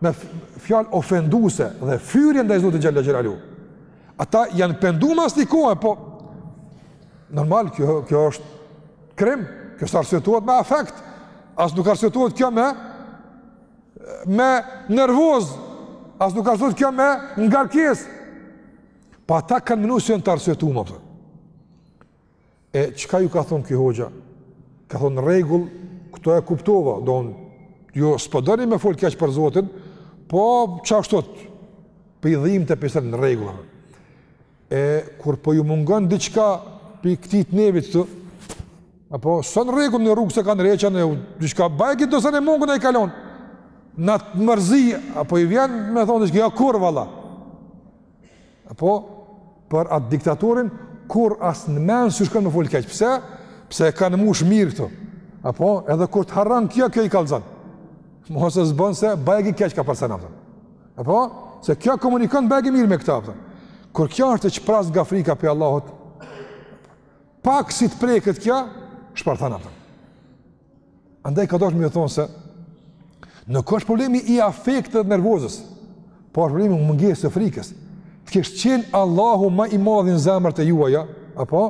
me fjalë ofenduese dhe fyerje ndaj Zotit xhelle xhelaluhu. Ata janë pendu mas ni kohe, po normal kjo kjo është krim, kjo s'arsyetohet me afekt. As nuk arsyetohet kjo me me nervoz, as nuk arsyetohet kjo me ngarkesë. Po ata kanë menu se janë të arsyetum. E çka ju ka thonë ky hoxha? Ka thonë n'rregull, këto e kuptova, do un ju s'po doni me fol keq për Zotin, po çfarë thot? Po ju dhimet pastaj në rregull. E kur po ju mungon diçka prej këtij të nevit këtu, apo s'o n'rregull ni rrugë s'e kanë nreq e diçka bajagi do sene mungon, a i kalon në mërzi apo i vjen me thonë diçka ja, kurrë valla. Apo, për atë diktatorin, kurrë as në men s'ju shkon me folë keq. Pse? Pse e kanë mush mirë këtu. Apo, edhe kur të harron kjo, kjo i kallzon. Mos se s'bon se bajagi keq ka përse në, a kupton. Apo, se kjo komunikon bajagi mirë me këta, a kupton. Kur kjo është e çprast nga frika prej Allahut, pak si të preket kjo, shpërthen, a kupton. Andaj ka dashtë me thonë se nuk është problemi i afektit nervozës, po është problemi i mungesës së frikës. Të kish qenë Allahu ma i madh në zemrat e juaja, apo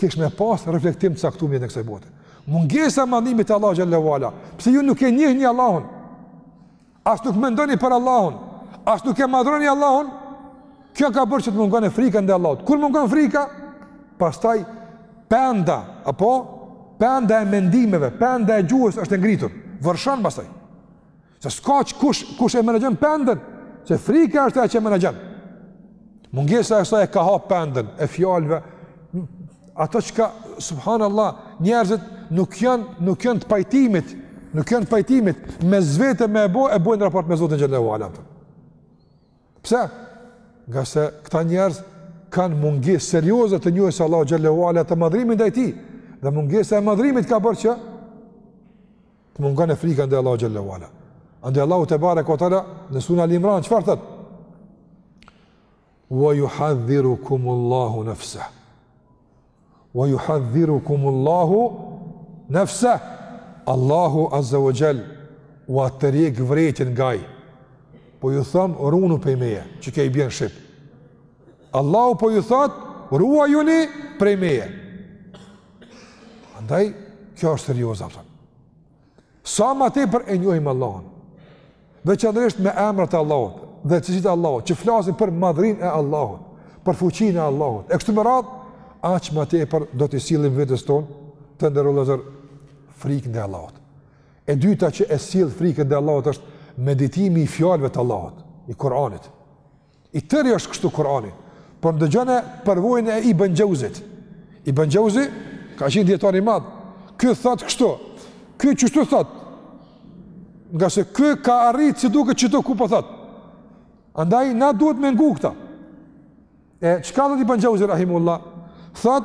kish me pas reflektim të caktum në jetën e kësaj bote. Mungesa e madhrimit të Allahut xhelle ue ala. Pse ju nuk e njihni Allahun? As nuk mendoni për Allahun, as nuk e madhroni Allahun. Kjo ka bërë që të mungon frika ndaj Allahut. Kur mungon frika, pastaj penda apo penda e mendimeve, penda e gjuhës është e ngritur. Vërshon pastaj. Se s'ka që kush, kush e menaxhon pendën, se frika është ajo që e menaxhon. Mungesa e saj e ka hapë pendën e fjalëve, Ato çka, subhanallah, njerëzit nuk janë, nuk janë të pajtimit, nuk janë të pajtimit, mes vete me e bo, e bojnë n'raport me Zotin xhelle ue ala. Pse? Nga se këta njerëz kanë mungesë serioze të njohjes së Allahut xhelle ue ala, të madhrimit ndaj tij, dhe mungesa e madhrimit ka bërë që të mungon frika ndaj Allahut xhelle ue ala. Andaj Allahu tebareke ue teala në surën Ali Imran, çfarë thotë? Wa yuhadhirukum Allahu nafsah. Wa yuhadhirukum Allahu nafsah. Allahu azza wa jall ua tërheq vërejtjen nga Ai. Po ju thom runu prej meje, që ke i bjen shqip. Allahu po ju thot ruajuni prej meje. Andaj kjo është serioze, kupton? Sa ma tepër e njohim Allahun, veçanërisht me emrat e Allahut dhe cilësitë e Allahut, që flasin për madhërinë e Allahut, për fuqinë e Allahut. E kështu me radhë, aq ma tepër do t'i sillim vetes tonë, të nderuar vëllezër, frikën ndaj Allahut. E dyta që e sill frikën ndaj Allahut është meditimi i fjalëve të Allahut, i Kuranit. I tëri është kështu Kurani. Por ndëgjone përvojën e Ibn Xhauzit. Ibn Xhauzi ka qenë dijetar i madh. Ky thot kështu. Ky qështu thot. Nga se ky ka arritë si duket qëtu ku po thot. Andaj, na duhet me ngu këta. E, çka thot Ibn Xhauzi, Rahimullah? Thot,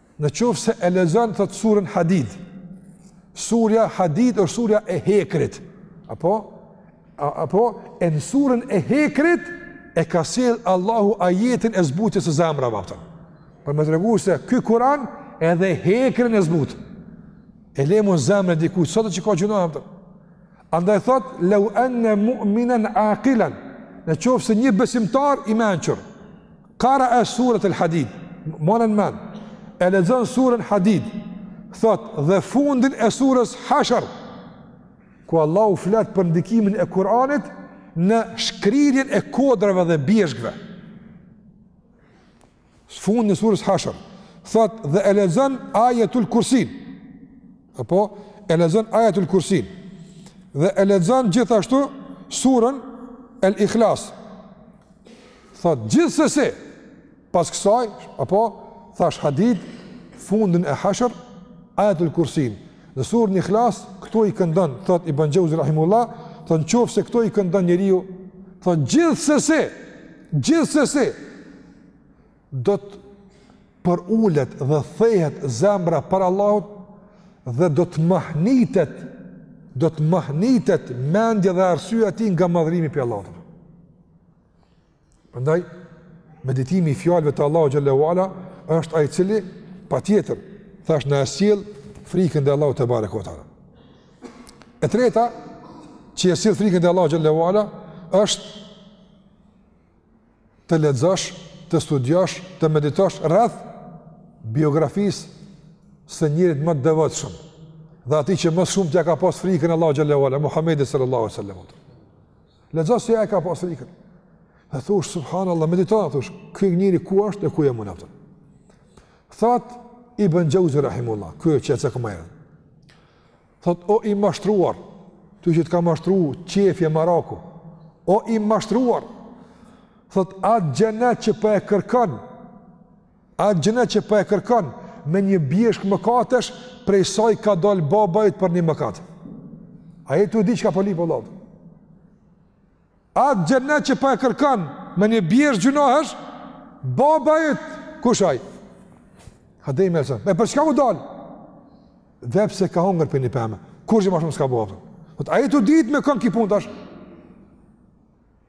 Në qoftë se e lexon, thotë, surën hadid, surja hadid është surja e hekrit, apo, apo e në surën e hekrit e ka sjell Allahu ajetin e zbutjes së zemrave, kupton. Për me tregu se ky Kur'an edhe hekrin e zbut. E le mo zemrën e dikujt sot që ka gjynahe, kupton. Andaj thot law anna mu'minan aqilan, në qoftë se një besimtar i mençur, Karae suretel hadid, do me thën, e lexon surën hadid, thot dhe fundin e surës hashr, ku Allahu flet për ndikimin e Kur'anit në shkrirjen e kodrave dhe bjeshkve. Fundin e surës hashr, thot dhe e lexon ajetul kursin, apo e lexon ajetul kursin, dhe e lexon gjithashtu surën el-ihlas, Thotë, gjithsesi, pas kësaj, apo, thash hadid, fundin e hashr, ajetul kursin, dhe surën ihlas, këto i këndon, thotë ibn Xhauzi Rahimullah, thotë në qofë se këto i këndon njeriu, thotë gjithsesi, gjithsesi, do të përulet dhe thehet zemra para Allahut dhe do të mahnitet, do të mahnitet mendja dhe arsyeja e tij nga madhërimi prej Allahut. Prandaj meditimi i fjalëve të Allahut xhelle ue ala është ai i cili patjetër thash na e sjell frikën e Allahut tebareke ue teala. E treta që e sjell frikën e Allahut xhelle ue ala është të lexosh, të studiosh, të meditosh rreth biografisë së njeriut më të devotshëm dhe atij që më së shumti ia ka pas frikën Allahut xhelle ue ala Muhamedi sallallahu alaihi wasallam. Lexo si ia ka pas frikën. Dhe thush, subhanallah, mediton, thush, ky njeri ku është e ku jam unë aftën. Thot, ibn Xhauzi Rahimullah, ky që e cekëm më herët. Thot, o i mashtruar, ty që të ka mashtru, qejfi e meraku, o i mashtruar, thot, atë xhenet që po e kërkon, Atë xhenet që po e kërkon me një bjeshk mëkatesh, prej saj ka dalë baba yt për një mëkat. Aj tu di çka po lyp o lodh? Atë xhenet që po e kërkon me një bjeshk gjynahesh, baba yt kush ai? Ademi alejhi selam, e për çka me dalë? Dhe pse ka hongër prej një peme, kurgjë ma shumë s'ka bërë? Aj tu ditë me kënë ki punë tash?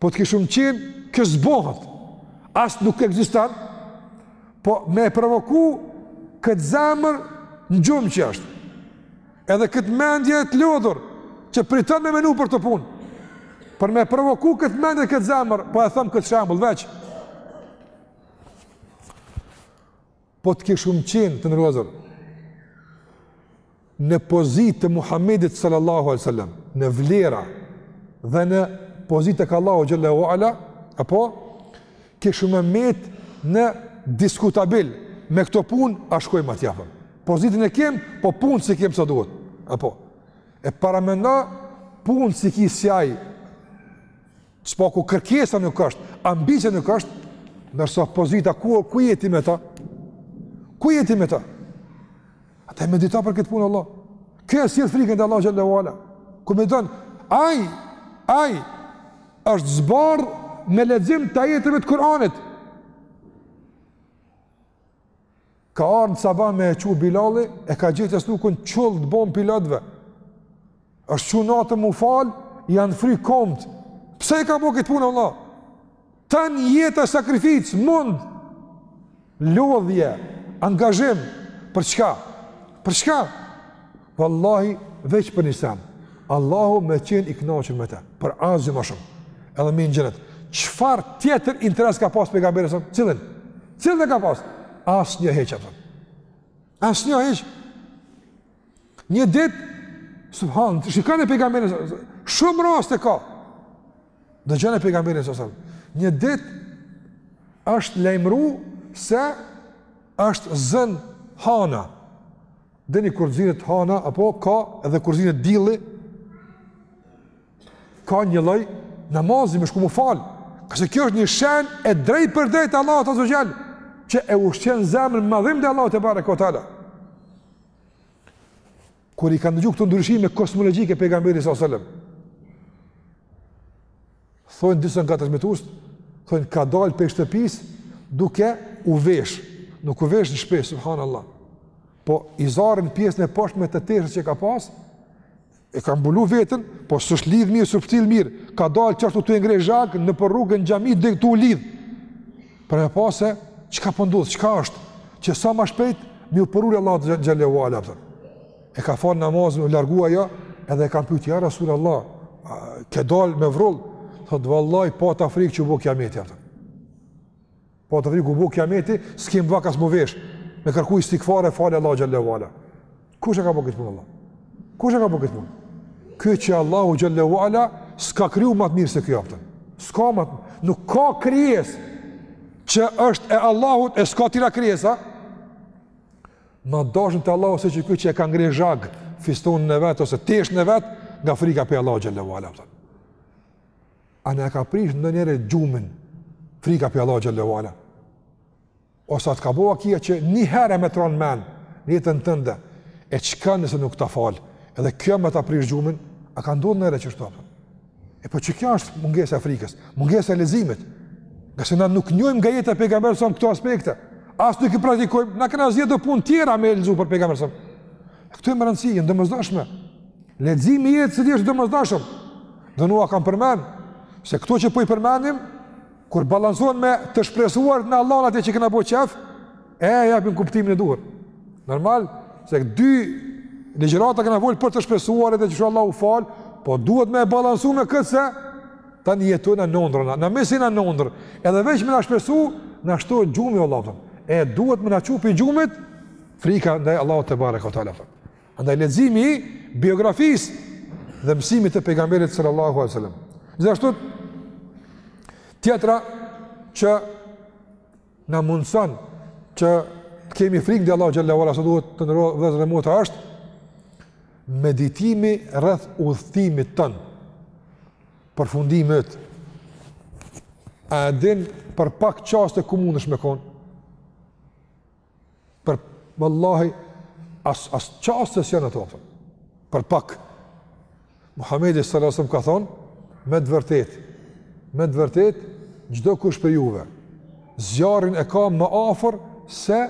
Po të kishum qenë, kjo s'bohet, as nuk ekziston, po me e provoku këtë zemër në gjumë që është, edhe këtë mendje të lodhur, që priton me menu për këto punë, por me e provoku këtë mendje këtë zemër, po e thom këtë shembull veç. po të kishum qenë të nderuar, në pozitë të Muhammedit sallallahu alaihi wasallam, në vlera dhe në pozitë tek Allahu xhelle ue ala, apo kishim met në diskutabil me këto punë a shkojmë atje afër. Pozitën e kem, po punë s'i kem sa duhet. Apo e paramendon punë s'i ki si ai. Së paku kërkesa nuk është, ambicia nuk është, ndërsa pozita ku, ku jeti me ta? Ku jeti me ta? Andaj medito për këtë punë, vlla. Kjo e sjell frikën te Allahu xhelle ve ala. Kur mediton, aj, aj, është zbardh me lexim të ajeteve të Kur'anit. Ka ardhë në sabah me e çu Bilali, e ka gjetë jastukun qull të bonë pej lotëve. është çu natën m'u falë, janë fry komët. Pse e ka bo këtë punë, vlla? Tan jeta sakrificë, mund, lodhje, angazhim, për çka? Për çka? Wallahi veç për një sen. Allahu me qenë i kënaqur me te. Për asgjë ma shumë. Edhe me hi n'xhenet. Çfarë tjetër interes ka pas pejgamberi s.a.s.? Cilin? Cilin e ka pas? Asnjë hiç atë. Asnjë hiç. Një ditë subhan, shikoni pejgamberin shumë raste ka. Dëgjone pejgamberin s.a.s. Një ditë është lajmëru se është zënë hana Dini kur zinet hana, apo ka edhe kur zinet dilli, ka një lloj namazi me shku m'u falë, ngase kjo është një shenjë e drejtpërdrejtë e Allahut azze ve xhel, që e ushqen zemrën me madhrim të Allahut tebareke ve teala. Kur i ka dëgju këto ndryshime kosmologjike pejgamberi s.a.s. thonë disa nga transmetuesit, thonë ka dalë prej shtëpisë duke u vesh, nuk u vesh në shpi subhanallah. Po izarin, pjesën e poshtme të teshës që e ka pas, e ka mbulu veten, po s'është lidh mirë, s'u mshtill mirë, ka dalë qashtu tu e ngre zhag nëpër rrugë n'xhami deri tu u lidh. Për me pa se çka po ndodh, çka është? Që sa ma shpejt me ju përul Allahut xhelle ve ala. E ka falë namazin, u largu ajo, edhe e kanë pyt, ja Rasul Allah, ke dalë me vrullë, thotë, vallahi, pata frikë që u bo kiameti, aftër. Pata frikë u bo kiameti, s'kem vakt as m'u veshë, me kërku istigfar e falje Allahut xhelle ve ala. Kush e ka bo këtë punë, vlla? Kush e ka bo këtë punë? Ky që Allahu xhelle ve ala s'ka kriju ma të mirë se ky, aftër. S'ka ma të, nuk ka krijesë që është e Allahut, e s'ka tjera krijesa Ma e dashtun te Allahu se qiky që e ka ngre zhag fustanin e vet ose teshën e vet nga frika pej Allahut xhelle ve ala. A na e ka prish ndonjëherë gjumin frika pej Allahut xhelle ve ala. Ose a të ka bo vakia që një herë me t'ra n'men në jetën tënde e çka nëse nuk ta fal edhe kjo me ta prish gjumin a ka ndodhë najherë qeshtu apëtën. E po që kja është mungesa e frikës, mungesa e leximit, ngase na nuk njojmë nga jeta e pejgamberit a.s. këto aspekte, as nuk i praktikojmë, na kena zgjedh do punë tjera me lexu për pejgamberin a.s. E këto janë me rëndësi, janë domosdoshme, leximi i jetës së tij është i domosdoshëm, do me thënë kam përmend, se këto që po i përmendim, kur balansohen me të shpresuar në Allah në atje që kena bo qef, e japin kuptimin e duhur. Normal, se dy ligjërata kena fol për të shpresuar edhe që Allahu fal, po duhet me e balansu me këtë se tani jetojm na n'andrra na, në mesin e andrrës, edhe veç me na shpresu, na shtohet gjumi vallah, pton. e duhet me na çu pi gjumit, frika ndaj Allahut tebareke ue teala. Andaj leximi i biografisë dhe mësimit të pejgamberit sallallahu alaihi wasallam. Gjithashtu, tjetra që na mundëson që të kemi frikë ndaj Allahut xhelle ue ala, siç duhet të nderuar vëllezër e motra është, meditimi rreth udhëtimit tonë, përfundimit, a e din për pak çaste ku munesh me konë? Po vallahi as as çaste s'janë ato. Për pak Muhamedi sallallahu alaihi wasallam ka thonë me të vërtetë, me të vërtetë çdokush prej juve zjarrin e ka më afër se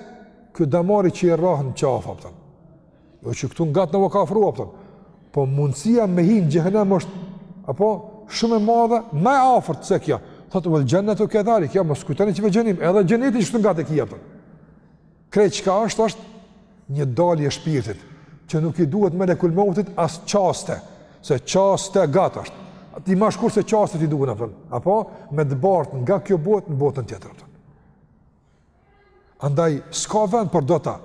ky damari që i rrah në qafë, a kupton. Jo që këtu ngat na u ka afru, a pton. Po mundësia me hinë xhehenem është, apo, shumë e madhe, ma e afërt se kja. Thotë, uel xhennetu kedhalik, jo mos kujtoni që veç xhehenemi, edhe xhenneti është ngat si kja, pton. Krejt çka është, është një dalje e shpirtit, që nuk i duhet me melekul mautit as çaste, se çaste gatë është. Ti ma shkurt se çaste i duhet, a pton. Apo, me të bartë nga kjo botë në botën tjetër, pton. Andaj, s'ka vend për do ta,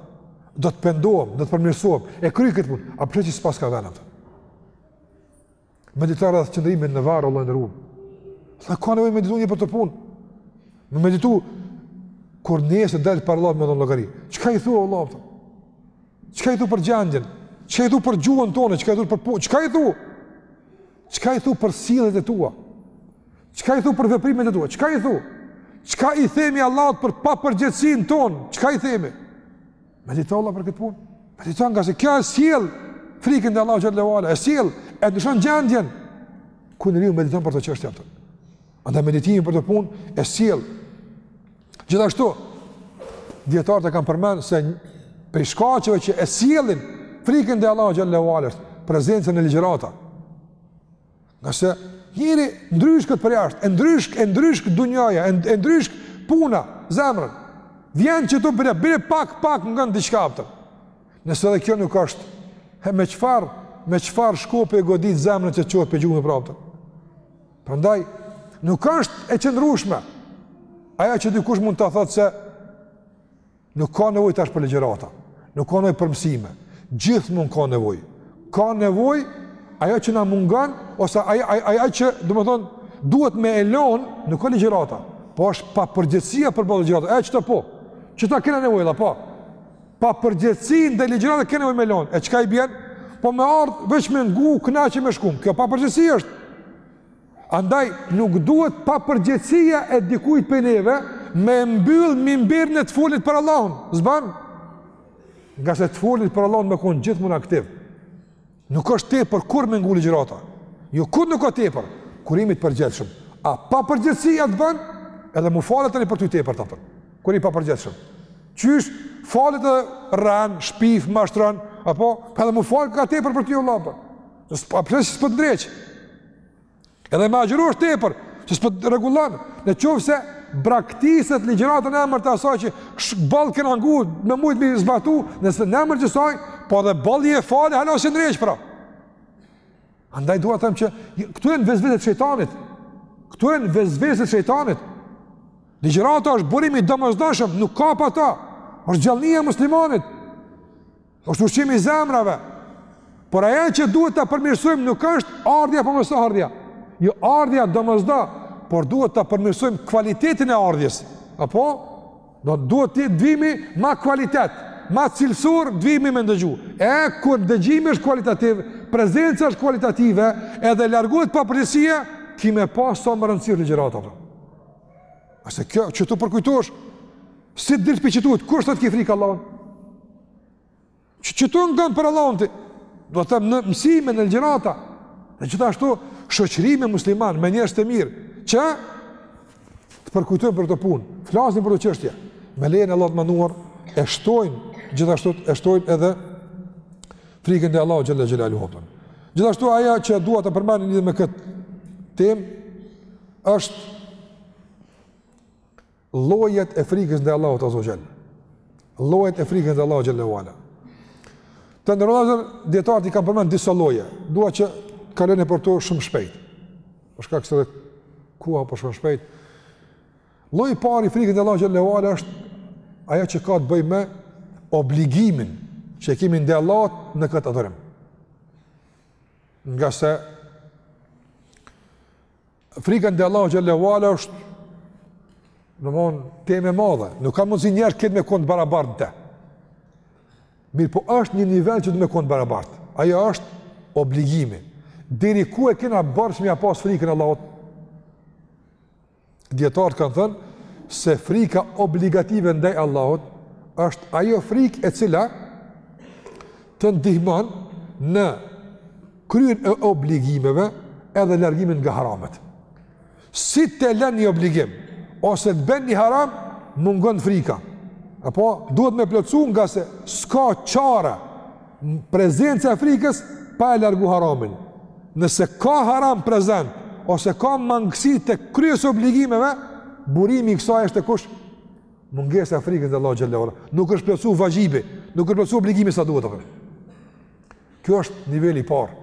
do të pendohem, do të përmirësohem, e kry këtë punë, e prej çesaj pas s'ka vend aty. Medito rreth qëndrimit në varr, Allahu na ruajtë. Tha, ka nevoj me meditu njeri për këto punë. Me meditu, kur nesër del para Allahut me dhanë llogari, çka i thua Allahut? Çka i thua për gjendjen? Çka i thua për gjuhën tonë? Çka i thua për punë? Çka i thua? Çka i thua për sjelljet e tua? Çka i thu për veprimet e tua? Çka i thu? Çka i themi Allahut për papërgjegjësinë tonë? Çka i themi? Medito vlla për këtë punë. Medito ngase kjo e sjell frikën ndaj Allahut xhelle ue ala, e sjell e ndryshon gjendjen. Kur njeriu mediton për këto çështje, a pton. Andaj meditimi për këto punë e sjell. Gjithashtu dijetarët e kanë përmend se prej shkaqeve që e sjellin frikën ndaj Allahut xhelle ue ala është prezenca në ligjërata Ngase njeri ndryshket përjashtë, e ndryshk, e ndryshk dunjaja, e ndryshk puna, zemrën. Vjen që të bërja, bërja pak, pak ngon diçka apet. Nëse edhe kjo nuk është, he me çfarë, me çfarë shkopi e godit zemrën që të çohet prej gjume prapë. Prandaj, nuk është e qëndrueshme ajo që dikush mund të thotë se Nuk ka nevojë tash për ligjërata, nuk ka nevojë për mësime. Gjithmonë ka nevojë. Ka nevojë ajo që na mungon ose ajo ajo, ajo që, domethënë, duhet me e lon, nuk ka ligjërata, po është papërgjegjësia përballë ligjëratave. Ajo çto po? Çto kena nevojë la po? Papërgjegjësinë ndaj ligjëratave kena nevojë me lon. E çka i bjen? Po me ardh veç me ngu, knaqe, me shku. Kjo papërgjegjësi është. Andaj, nuk duhet papërgjegjësia e dikujt prej neve, me mbyllë mimberin e të folnit për Allahun, s'ban. Ngase të folnit për Allahun me konë gjithmonë aktiv. Nuk është tepër kurrë me ngu ligjërata. Jo, kurrë nuk ka tepër kur jemi të përgjegjshëm. A papërgjegjësia ta ban, edhe m'u falë tani për ty tepër, kur jemi papërgjegjshëm. Qysh, falet edhe rren, shpif, mashtron, apo, edhe m'u falë ka tepër për ty Allah për. Nësë, a përse që s'po të ndreq? Edhe me agjëru është tepër, që s'po të rregullon, në qoftë se braktiset ligjërata në emër të asaj që boll kena ngu me mujtë me zbatu, nëse në emër të saj, po edhe boll je falë, hala s'je ndreq pra. Andaj dua të them që këto janë vesveset e shejtanit, këto janë vesveset e shejtanit, ligjërata është burim i domosdoshëm, nuk ka pa ta, është gjallnia e muslimanit, është ushqimi i zemrave. Por ajo që duhet ta përmirësojmë nuk është ardhja apo mosardhja. Jo ardhja domosdo, por duhet ta përmirësojmë kvalitetin e ardhjes. Apo do të duhet të vimi ma kvalitet, ma cilësor të vimi me ndëgju. E kur dëgjimi është kvalitativ, prezenca është kvalitative, edhe largohet papërgjegjësia, ki me pa sa me rëndësi është ligjërata, apo. Ose kjo, që të përkujtosh, si të dilë për qëtuit, kur sot ke frikë Allahun? Që që të ngëmë për Allahun të, do të them në mësime, në ligjërata, dhe gjithashtu shoqërimi me muslimanë, me njerëz të mirë, që të përkujtojnë për këto punë, flasin për këto çështje, me lejen e Allahut të madhëruar, e shtojnë, gjithashtu e shtojnë edhe frikën ndaj Allahut xhel-le xhelaluhu. Gjithashtu ajo që dua ta përmendi edhe me këtë temë, është llojet e frikës ndaj Allahut azze ve xhel. Llojet e frikës ndaj Allahut xhele ve ala. Të nderuar vëllezër, dijetarët i kanë përmend disa lloje. Dua që t'kalojmë nëpër to shumë shpejt. Për shkak se koha po shkon shpejt. Lloji i parë i frikës ndaj Allahut xhele ve ala është ajo që ka të bëjë me obligimin që e kemi ndaj Allahut në këtë adhurim. Ngase Frika ndaj Allahut xhele ve ala është domethënë temë e madhe. Nuk ka mundësi njerëzit këtu me kon t'barabartë. Mirëpo është një nivel që duhet me kon t'barabartë. Ajo është obligimi. Deri ku e kena borxh me ia pas frikën Allahut? Dijetarët kanë thënë se frika obligative ndaj Allahut është ajo frikë e cila të ndihmon në Kryerjen e obligimeve edhe largimin nga haramet. Si të len një obligim, ose të bën një haram, mungon frika. Apo, duhet me plotësu ngase s'ka çare prezenca e frikës pa e largu haramin. Nëse ka haram prezent, ose ka mangësi te kryerja e obligimeve, burimi i kësaj është kush? Mungesa e frikës ndaj Allahut xhele ve ala. Nuk është plotësu vaxhibi, nuk është plotësu obligimi sa duhet të përë. Kjo është niveli i parë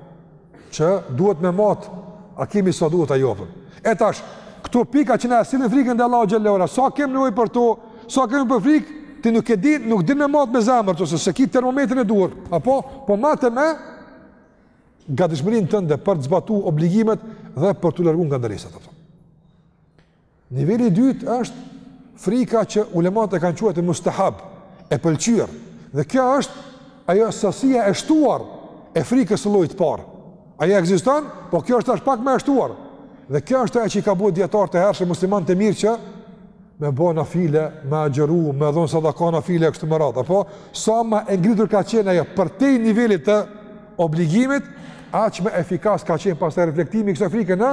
që duhet me mat, a kemi sa duhet a jo, apo. E tash, këto pika që na sillin frikën ndaj Allahut xhele ve ala, sa kemi nevojë për to, sa kemi për frikë, ti nuk e di, nuk din me mat me zemër, se s'e ki termometrin e duhur, apo po mate me gatishmërinë tënde për të zbatu obligimet dhe për t'u largu nga ndalesat ato. Niveli i dytë është frika që ulemat e kanë quajtur mustahab, e pëlqyer. Dhe kjo është ajo sasia e shtuar e frikës së llojit të parë. Ajo ekziston, por kjo është tash pak më e shtuar. Dhe kjo është ajo që i ka bo dijetarët të hershëm muslimanë të mirë që me bo nafile, me agjëru, me dhon sadaka nafile e kështu me radhë, apo sa më e ngritur ka qenë ajo përtej nivelit të obligimit, aq më efikas ka qenë pastaj reflektimi i kësaj frike në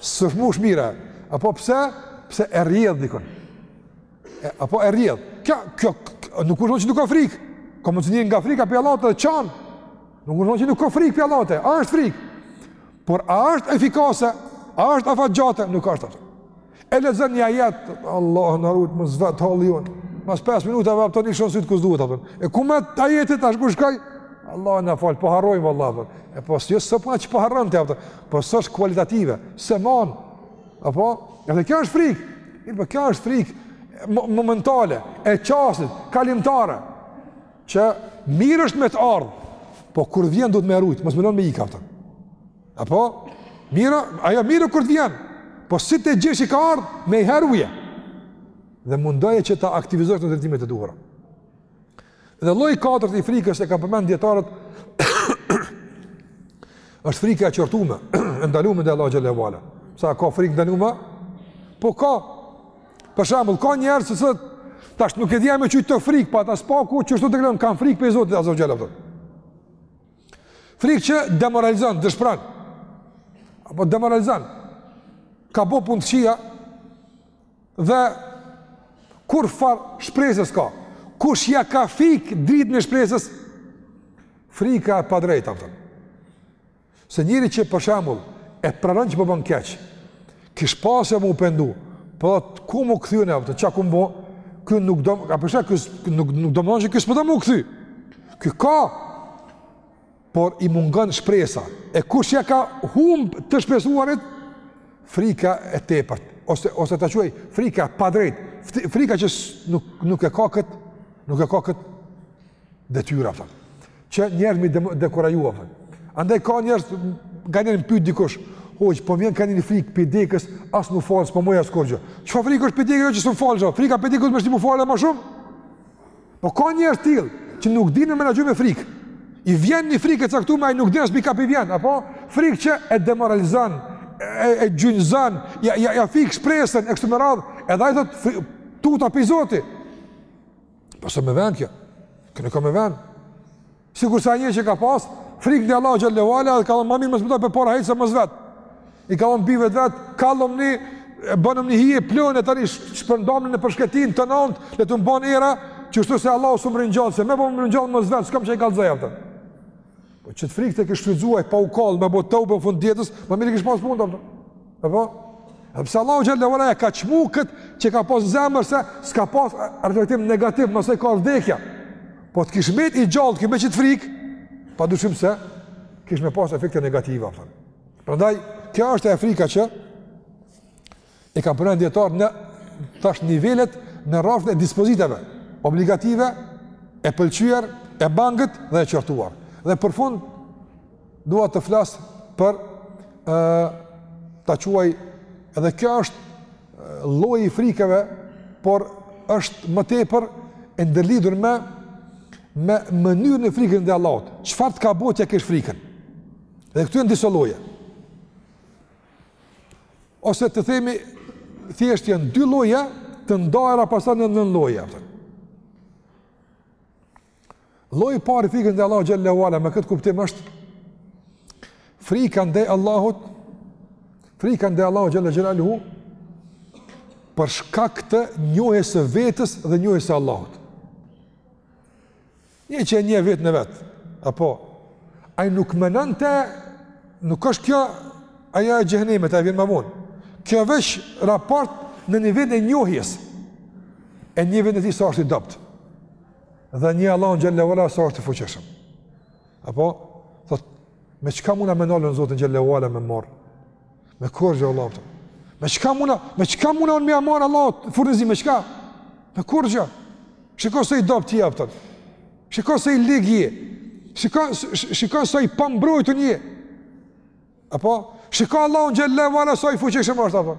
Shumë mirë, apo pse? Pse e rrjedh dikën. E, apo e rrjedh. Kjo, kjo, kjo nuk është që nuk ka frikë. Ka momente nga frika për Allahut edhe qan. Nuk është që nuk ka frikë për Allahut, a është frikë. Por a është efikase, a është afatgjate, nuk është afat. E lexon një ajet, Allah na ruajt më zvet halë jonë. Mas 5 minutave apëtër i lshon sytë ku s' duhet, apëtër. E ku met ajeti, as kurrgja? Allah na falt, po harrojmë, Allah, apëtër. E pas, jo së pa që po harrojmë të, apëtër. Po s'është kualitative, s'e mon. Apo, edhe kjo është frikë. Mirë, po kjo është frikë momentale, e çastit, kalimtare. Që mirë është me të ardh. Po kur vjen duhet me e rujt, mos me e lon me ikë, a kupton. Apo, mirë, ajo mirë kur të vjen. Po si të gjesh që ka ardh menjëherë ruje. Dhe mundoje që ta aktivizosh në drejtimet e duhura. Dhe lloji i katërt i frikës që e kanë përmend dijetarët është frika e qortume, e ndalume ndaj Allahut xhelle ue ala. Pse, a ka frikë të ndalume? Po ka. Për shembull, ka njerëz të cilët tash nuk e di a me e qujt frikë, po ata së paku qashtu të tregon, kam frikë pej Zotit azze ue xhel, thotë. Frikë që demoralizon, dëshpëron. Apo demoralizon. Ka bo punë të këqija, dhe kurrfarë shprese s'ka, kush ia ka fik dritën e shpresës, frika e padrejtë, a kupton. Se njeri që për shembull e pranon që po bon keq, kish pas me u pendu, po thotë ku me u kthy unë, a kupton, çka kam bo, ky nuk do, a përshet, ky nuk, nuk do me thonë që ky s'po do me u kthy, ky ka, por i mungon shpresa, e kush ia ka humb të shpresuarit, frika e tepërt, ose, ose ta quaj, frika e padrejtë, frika që nuk, nuk e ka këtë, nuk e ka këtë detyrë, kupton, që njerëzit me i dekurajua, kupton. Andaj ka njerëz, nganjëherë më pyt dikush, hoxhë, po vjen ka një frikë pi dekës, as me u falë s'po muj as kurgjo, çfarë frike është pi dekës, që s'mun falesh, frika pi dekës me shti me u falë e ma shumë, Po ka njerëz të tillë që nuk dinë me menaxhu me frikë. I vjen një frikë e caktume, ai nuk din as pi kah po i vjen, apo frikë që e demoralizon, e, e gjunjëzon, ia, ia, ia fik shpresën, e kështu me radhë, edhe ai thotë, tuta pi Zotit. Po s'o me vend kjo, kjo nuk ka me vend. Sikurse një që ka pas frikë nga Allahu xhelle ue ala dhe ka thënë më mirë mos më ta bëj para hiç mos vet. I ka thënë bijve t'vet, kallomni e bonomni hi e pluhun e tani shpërndamni nëpër shkretinë të nant, le të mban era, që ashtu se Allahu s'mun m'ringjall se me po m'ringjall mos vet, s'kam çka i kallzoj, a kupton. Po qet frikë ta kish shfrytzu pa u kall me bo teube n'fund t'jetës, ma mirë kish pas punë, a kupton. Apo? Edhe pse Allahu xhelle ue ala e ka çmu kët që ka pas n'zemër se s'ka pas reflektim negativ, masi e ka vdekja. Po të kish mbet i gjallë t'kish mbet me qet frikë, pa dyshim se kish me pas efekte negative apo. Prandaj kjo është e frika që e kanë përmend dijetarët në tash nivelet në rrafshin e dispozitave obligative e pëlqyer e mangët dhe e qortuar. Dhe për fund dua të flas për ë ta quaj edhe kjo është lloji i frikave, por është më tepër e ndërlidhur me me mënyrën e frikës ndaj Allahut. Çfarë të ka bo t'ia kesh frikën? Dhe këtu janë disa lloje. Ose të themi, thjesht janë dy lloje, të ndara pastaj në nënlloje. Lloji i parë i frikës ndaj Allahut xhelle ue ala me këtë kuptim është frika ndaj Allahut, frika ndaj Allahut xhelle xhelaluhu për shkak të njohjes së vetes dhe njohjes së Allahut. Një që e njeh veten e vet, apo, ai nuk menon të, nuk është kjo ajo e xhehnemit, ajo vjen më vonë. Kjo veç raport në nivel e njohjes, e njeh veten e tij sa është i dobët. dhe njeh Allahun xhelle ue ala sa është i fuqishëm. Apo, thot, me çka muna me nal unë Zotin xhelle ue ala me marrë? Me kurgjë e Allah, me çka muna, me çka muna unë me ia marrë Allahut furnizim, me çka? Me kurgjë, shiko sa i dobët je, a kupton, shiko sa i ligë je, shiko, shiko sa i pambrojtun je, apo, shiko Allahun xhelle ue ala sa i fuqishëm është, apo,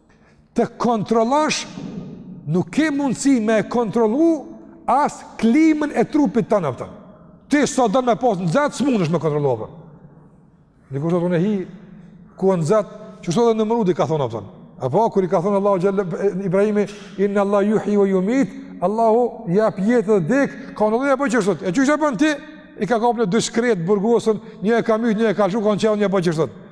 të kontrollosh nuk ke mundësi me e kontrollu as klimën e trupit tënd, a kupton. Ti s'do me pasë nxehtë, s'mundesh me kontrollu, a kupton. Në kështë të të në hi, ku ka nxehtë, kështu edhe Nemrudi ka thonë, a kupton. Apo, kur i ka thonë Allahu xhelle, Ibrahimi, inne Allah juhji ue jumit, Allahu jep jetë dhe vdekje, ka thënë edhe unë e bëj këtë. E qysh e bën ti, i ka kapun dy të shkretë të burgosun, një e ka myt, një e ka lshu, ka thënë qe unë e bëj këtë.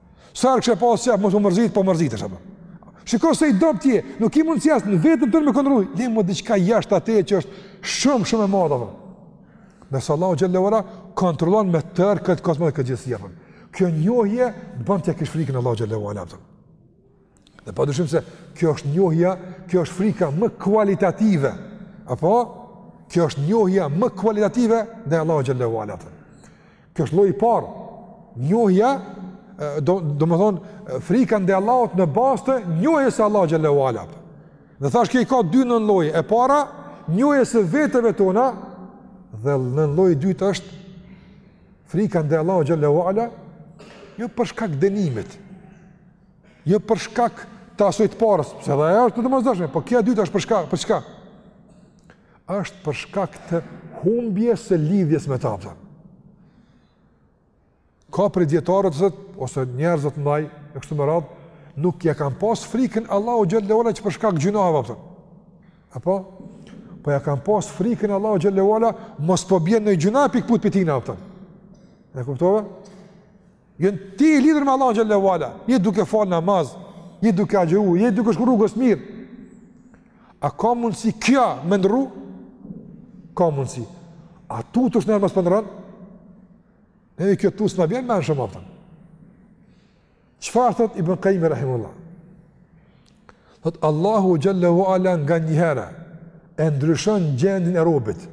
Sa herë kishe pasë qef, mos me u mërzit, po mërzitesh, a kupton. Shiko sa i dobët je, nuk ki mundësi as veten tënde me kontrollu. Le më diçka jashtë atë që është shumë shumë e madhe. Ndërsa Allahu xhelle ue ala kontrollon me tërë këtë kozmos, këtë gjithësi, a kupton. Kjo njohje të bën t'i kesh frikën Allahut xhelle ue ala. Dhe pa dyshim se kjo është njohja, kjo është frika më kualitative. Apo? Kjo është njohja më kualitative ndaj Allahut xhelle ue ala. Kjo është lloji i parë. Njohja, do, domethënë, frika ndaj Allahut në bazë të njohjes së Allahut xhelle ue ala. Dhe thashë kjo i ka dy nënlloje. E para, njohja e veteve tona, dhe nënlloji i dytë është frika ndaj Allahut xhelle ue ala, jo për shkak dënimit, Jo për shkak të asoj të parës, se dhe ajo është e domosdoshme, po kjo e dytë është për shkak, për çka? Është për shkak të humbjes së lidhjes me ta. Ka prej dijetarët, thot, ose njerëz të mdhaj, e kështu me radh, nuk ja kanë pas frikën Allahu xhelle ve ala që për shkak gjynahve, kupton. Apo po ja kanë pas frikën Allahu xhelle ve ala mos po bjen në gjynah e pi këput prej tina, kupton. E kuptove? Jen ti i lidhur me Allahun xhelle ve ala, je duke fal namaz, je duke agjëru, je duke shku rrugës mirë. A ka mundësi kjo me ndrru? Ka mundësi. Ata u tutshin nher mos po ndrron. Neve kjo tutë s'na bjen n'mend shumë, kupton. Çfarë thot Ibn Kajjimi rahimehullah? Thot Allahu xhelle ve ala nganjëherë e ndryshon gjendjen e robit.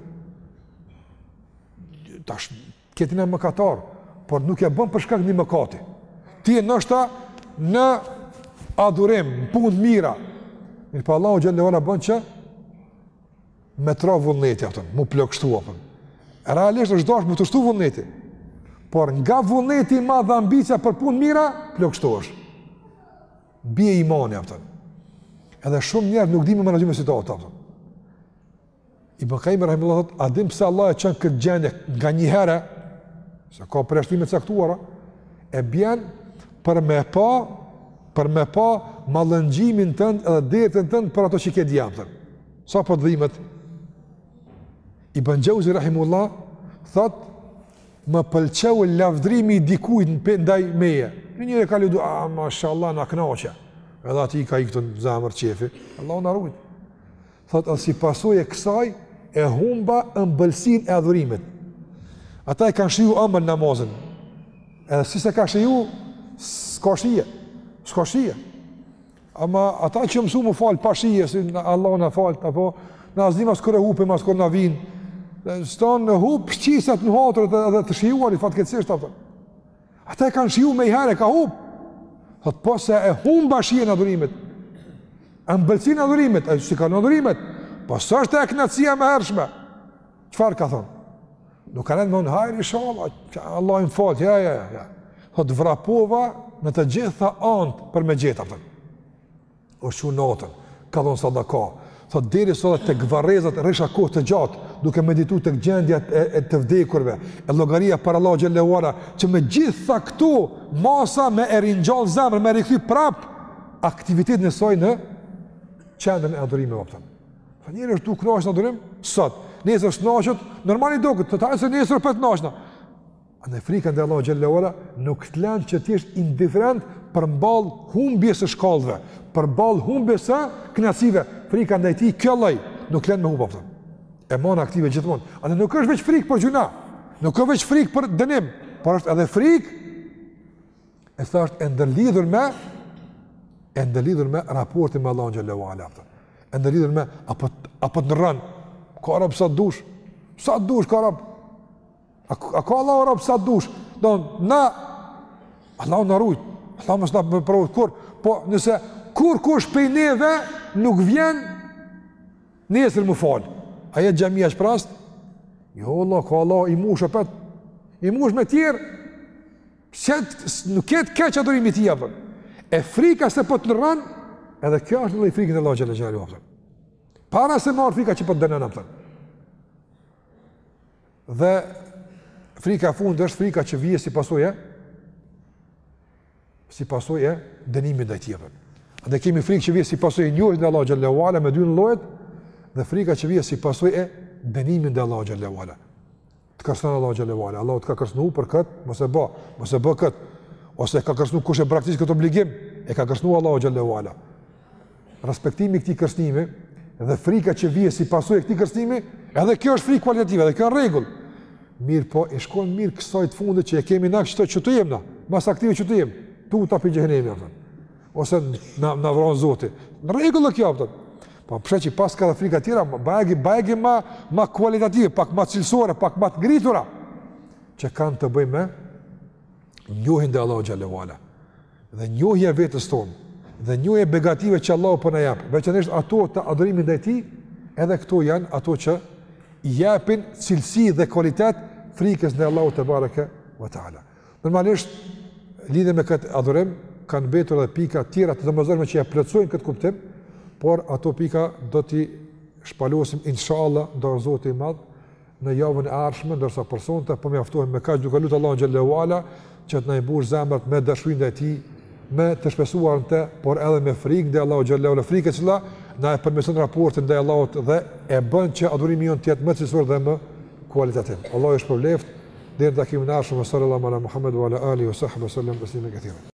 Tash Ke ti na mëkatar, por nuk e bën për shkak një mëkati. Ti je ndoshta në adhurim, në punë të mira. Mirëpo Allahu xhelle ve ala bën që me t'ra vullneti, kupton, m'u plogështu, kupton. Realisht është dasht me t'u shtu vullneti. Por nga vullneti i madh e ambicia për punë të mira, plogështohesh. Bie imani, kupton. Edhe shumë njerëz nuk dinë me menaxhu me situatë, kupton. Ibn Kajjim rahimehullah thot, a din pse Allahu e çon këtë gjendje nganjëherë, se ka përjashtime të caktuara, e bjen për me pa, për me pa mallëngjimin tënd edhe dertin tënd për ato që ke, kupton. Sa po t'dhimet? Ibn Xheuzi rahimehullah thot, më pëlqeu lavdërimi i dikujt ndaj meje. Një njeri e ka lëvdu, a, mashallah, na kënaqe. Edhe atij i ka ikë në zemër qejfi. Allahu na ruajt. Thotë edhe si pasojë e kësaj, e humba ëmbëlsinë e adhurimit. Ata e kanë shiju ëmbël namazin. Edhe si s'e ka shiju, s'ka shije. S'ka shije. Ama ata që mësu m'u falë pa shije, si na, Allahu na faltë, apo na as dim as kur e hupim, as kur na vjen, se t'kanë hupë shqisat e nuhaturit edhe të shijuarit fatkeqësisht, kupton. Ata e kanë shiju me një herë, e ka hup. Thot, posa e humba shijen e adhurimit, ëmbëlsinë e adhurimit, e s'i ka lën adhurimet. Po s'është e kënaqësia e mëhershme. Çfarë ka thonë? Nuk ka thonë hajr inshallah, që Allahu më falë, jo, jo, jo. Thot, vrapova në të gjitha anët për me gjet, kupton. është çu natën, ka dhënë sadaka, thot derisa edhe tek varrezat rrisha kohë të gjatë duke meditu tek gjendja e, e të vdekurve, e llogaria para Allahut xhelle ve ala, që me gjitha këto masa me e ringjall zemrën, me rikthy prap aktivitetin e saj në qendrën e adhurimeve, kupton. Po njeri është duke u kënaq në adhurim sot, nesër s'kënaqet, normal i duket, thot hajt se nesër prap kënaqna. Andaj frika ndaj Allahu xhalla wala nuk të lën që të jesh indiferent përmball humbjes së shkallëve, përmball humbjes së kënaqësive. Frika ndaj tij kjo lloj nuk lën me humb, a kupton. E man aktiv gjithmonë. Andaj nuk është veç frikë për gjynah. Nuk është veç frikë për dënim, por është edhe frikë e cila është e ndërlidhur me e ndërlidhur me raportin me Allahu xhalla wala. E ndërlidhur me a po, a po të ndrron. Ka rob sa t'dush. Sa t'dush ka rob. A, a ka Allahu rob sa t'dush? Do, na, Allah na rujt, Allah mos na sprovoft, kur, po nëse kurkush pej neve, nuk vjen nesër m'u fal. A jet xhamia shprazt? Jo, Allah, ka Allahu i mush apet, i mush me tjerë, Shet, nuk jet keq adhurimi i tij, për. e frika se po të ndërron, edhe kjo është lloj i frikës ndaj Allah xhalla wala, para se me ardh frika që po të dënon, për. dhe frika e fundit është frika që vije si pasojë si pasojë e dënimit ndaj tij. Dhe kemi frikë që vije si pasojë e njohjes ndaj Allahu xhallahu ala me dy llojet dhe frika që vije si pasojë e dënimit ndaj Allahu xhallahu ala. Të kërcnon Allahu xhallahu ala, Allahu të ka kërcënuar për kët, mos e bë, mos e bë kët. Ose ka kërcënuar kush e braktis këtë obligim, e ka kërcënuar Allahu xhallahu ala. respektimi i këtij kërcënimi dhe frika që vije si pasojë e këtij kërcënimi, edhe kjo është frikë kualitative, edhe kjo është n'rregull. Mirëpo, e shkon mirë kësaj të fundit që e kemi na këto që të jem na, mas aktive që të jem, tutna prej xhehenemit, a kupton. ose na, na vron zoti. Në rregull edhe kjo, a kupton. po përshë që paska edhe frika tjera, bajagi, bajagi ma, ma kualitative, pak ma cilësore, pak ma të ngritura, që kanë të bëjmë me njohjen ndaj Allah xhalla wala. Dhe njohja e vetes tonë, dhe njohja e begative që Allahu po na jap, veçanërisht ato të adhurimit ndaj Tij, edhe këto janë ato që i japin cilësi dhe kualitet frikës ndaj Allahut te bareke ve teala. Normalisht lidhje me këtë adhurim kanë mbetur edhe pika tjera të domosdoshme që ja plotësojnë këtë kuptim, por ato pika do t'i shpalosim inshallah do Zoti i madh në javën e ardhshme, ndërsa për sonte po mjaftohem me kaq duke lutur Allahun xhallahu ala që të na i mbush zemrat me dashurinë ndaj tij, me të shpresuar në të, por edhe me frikë ndaj Allahut xhallahu ala, frikë që na e përmirëson raportin ndaj Allahut dhe e bën që adhurimi jonë të jetë më cilësor dhe më kualitativ. Allahu ju shpërbleft. Deri në takimin e ardhshëm sallallahu ala Muhammed wa ala alihi wa sahbihi sallam taslima katira.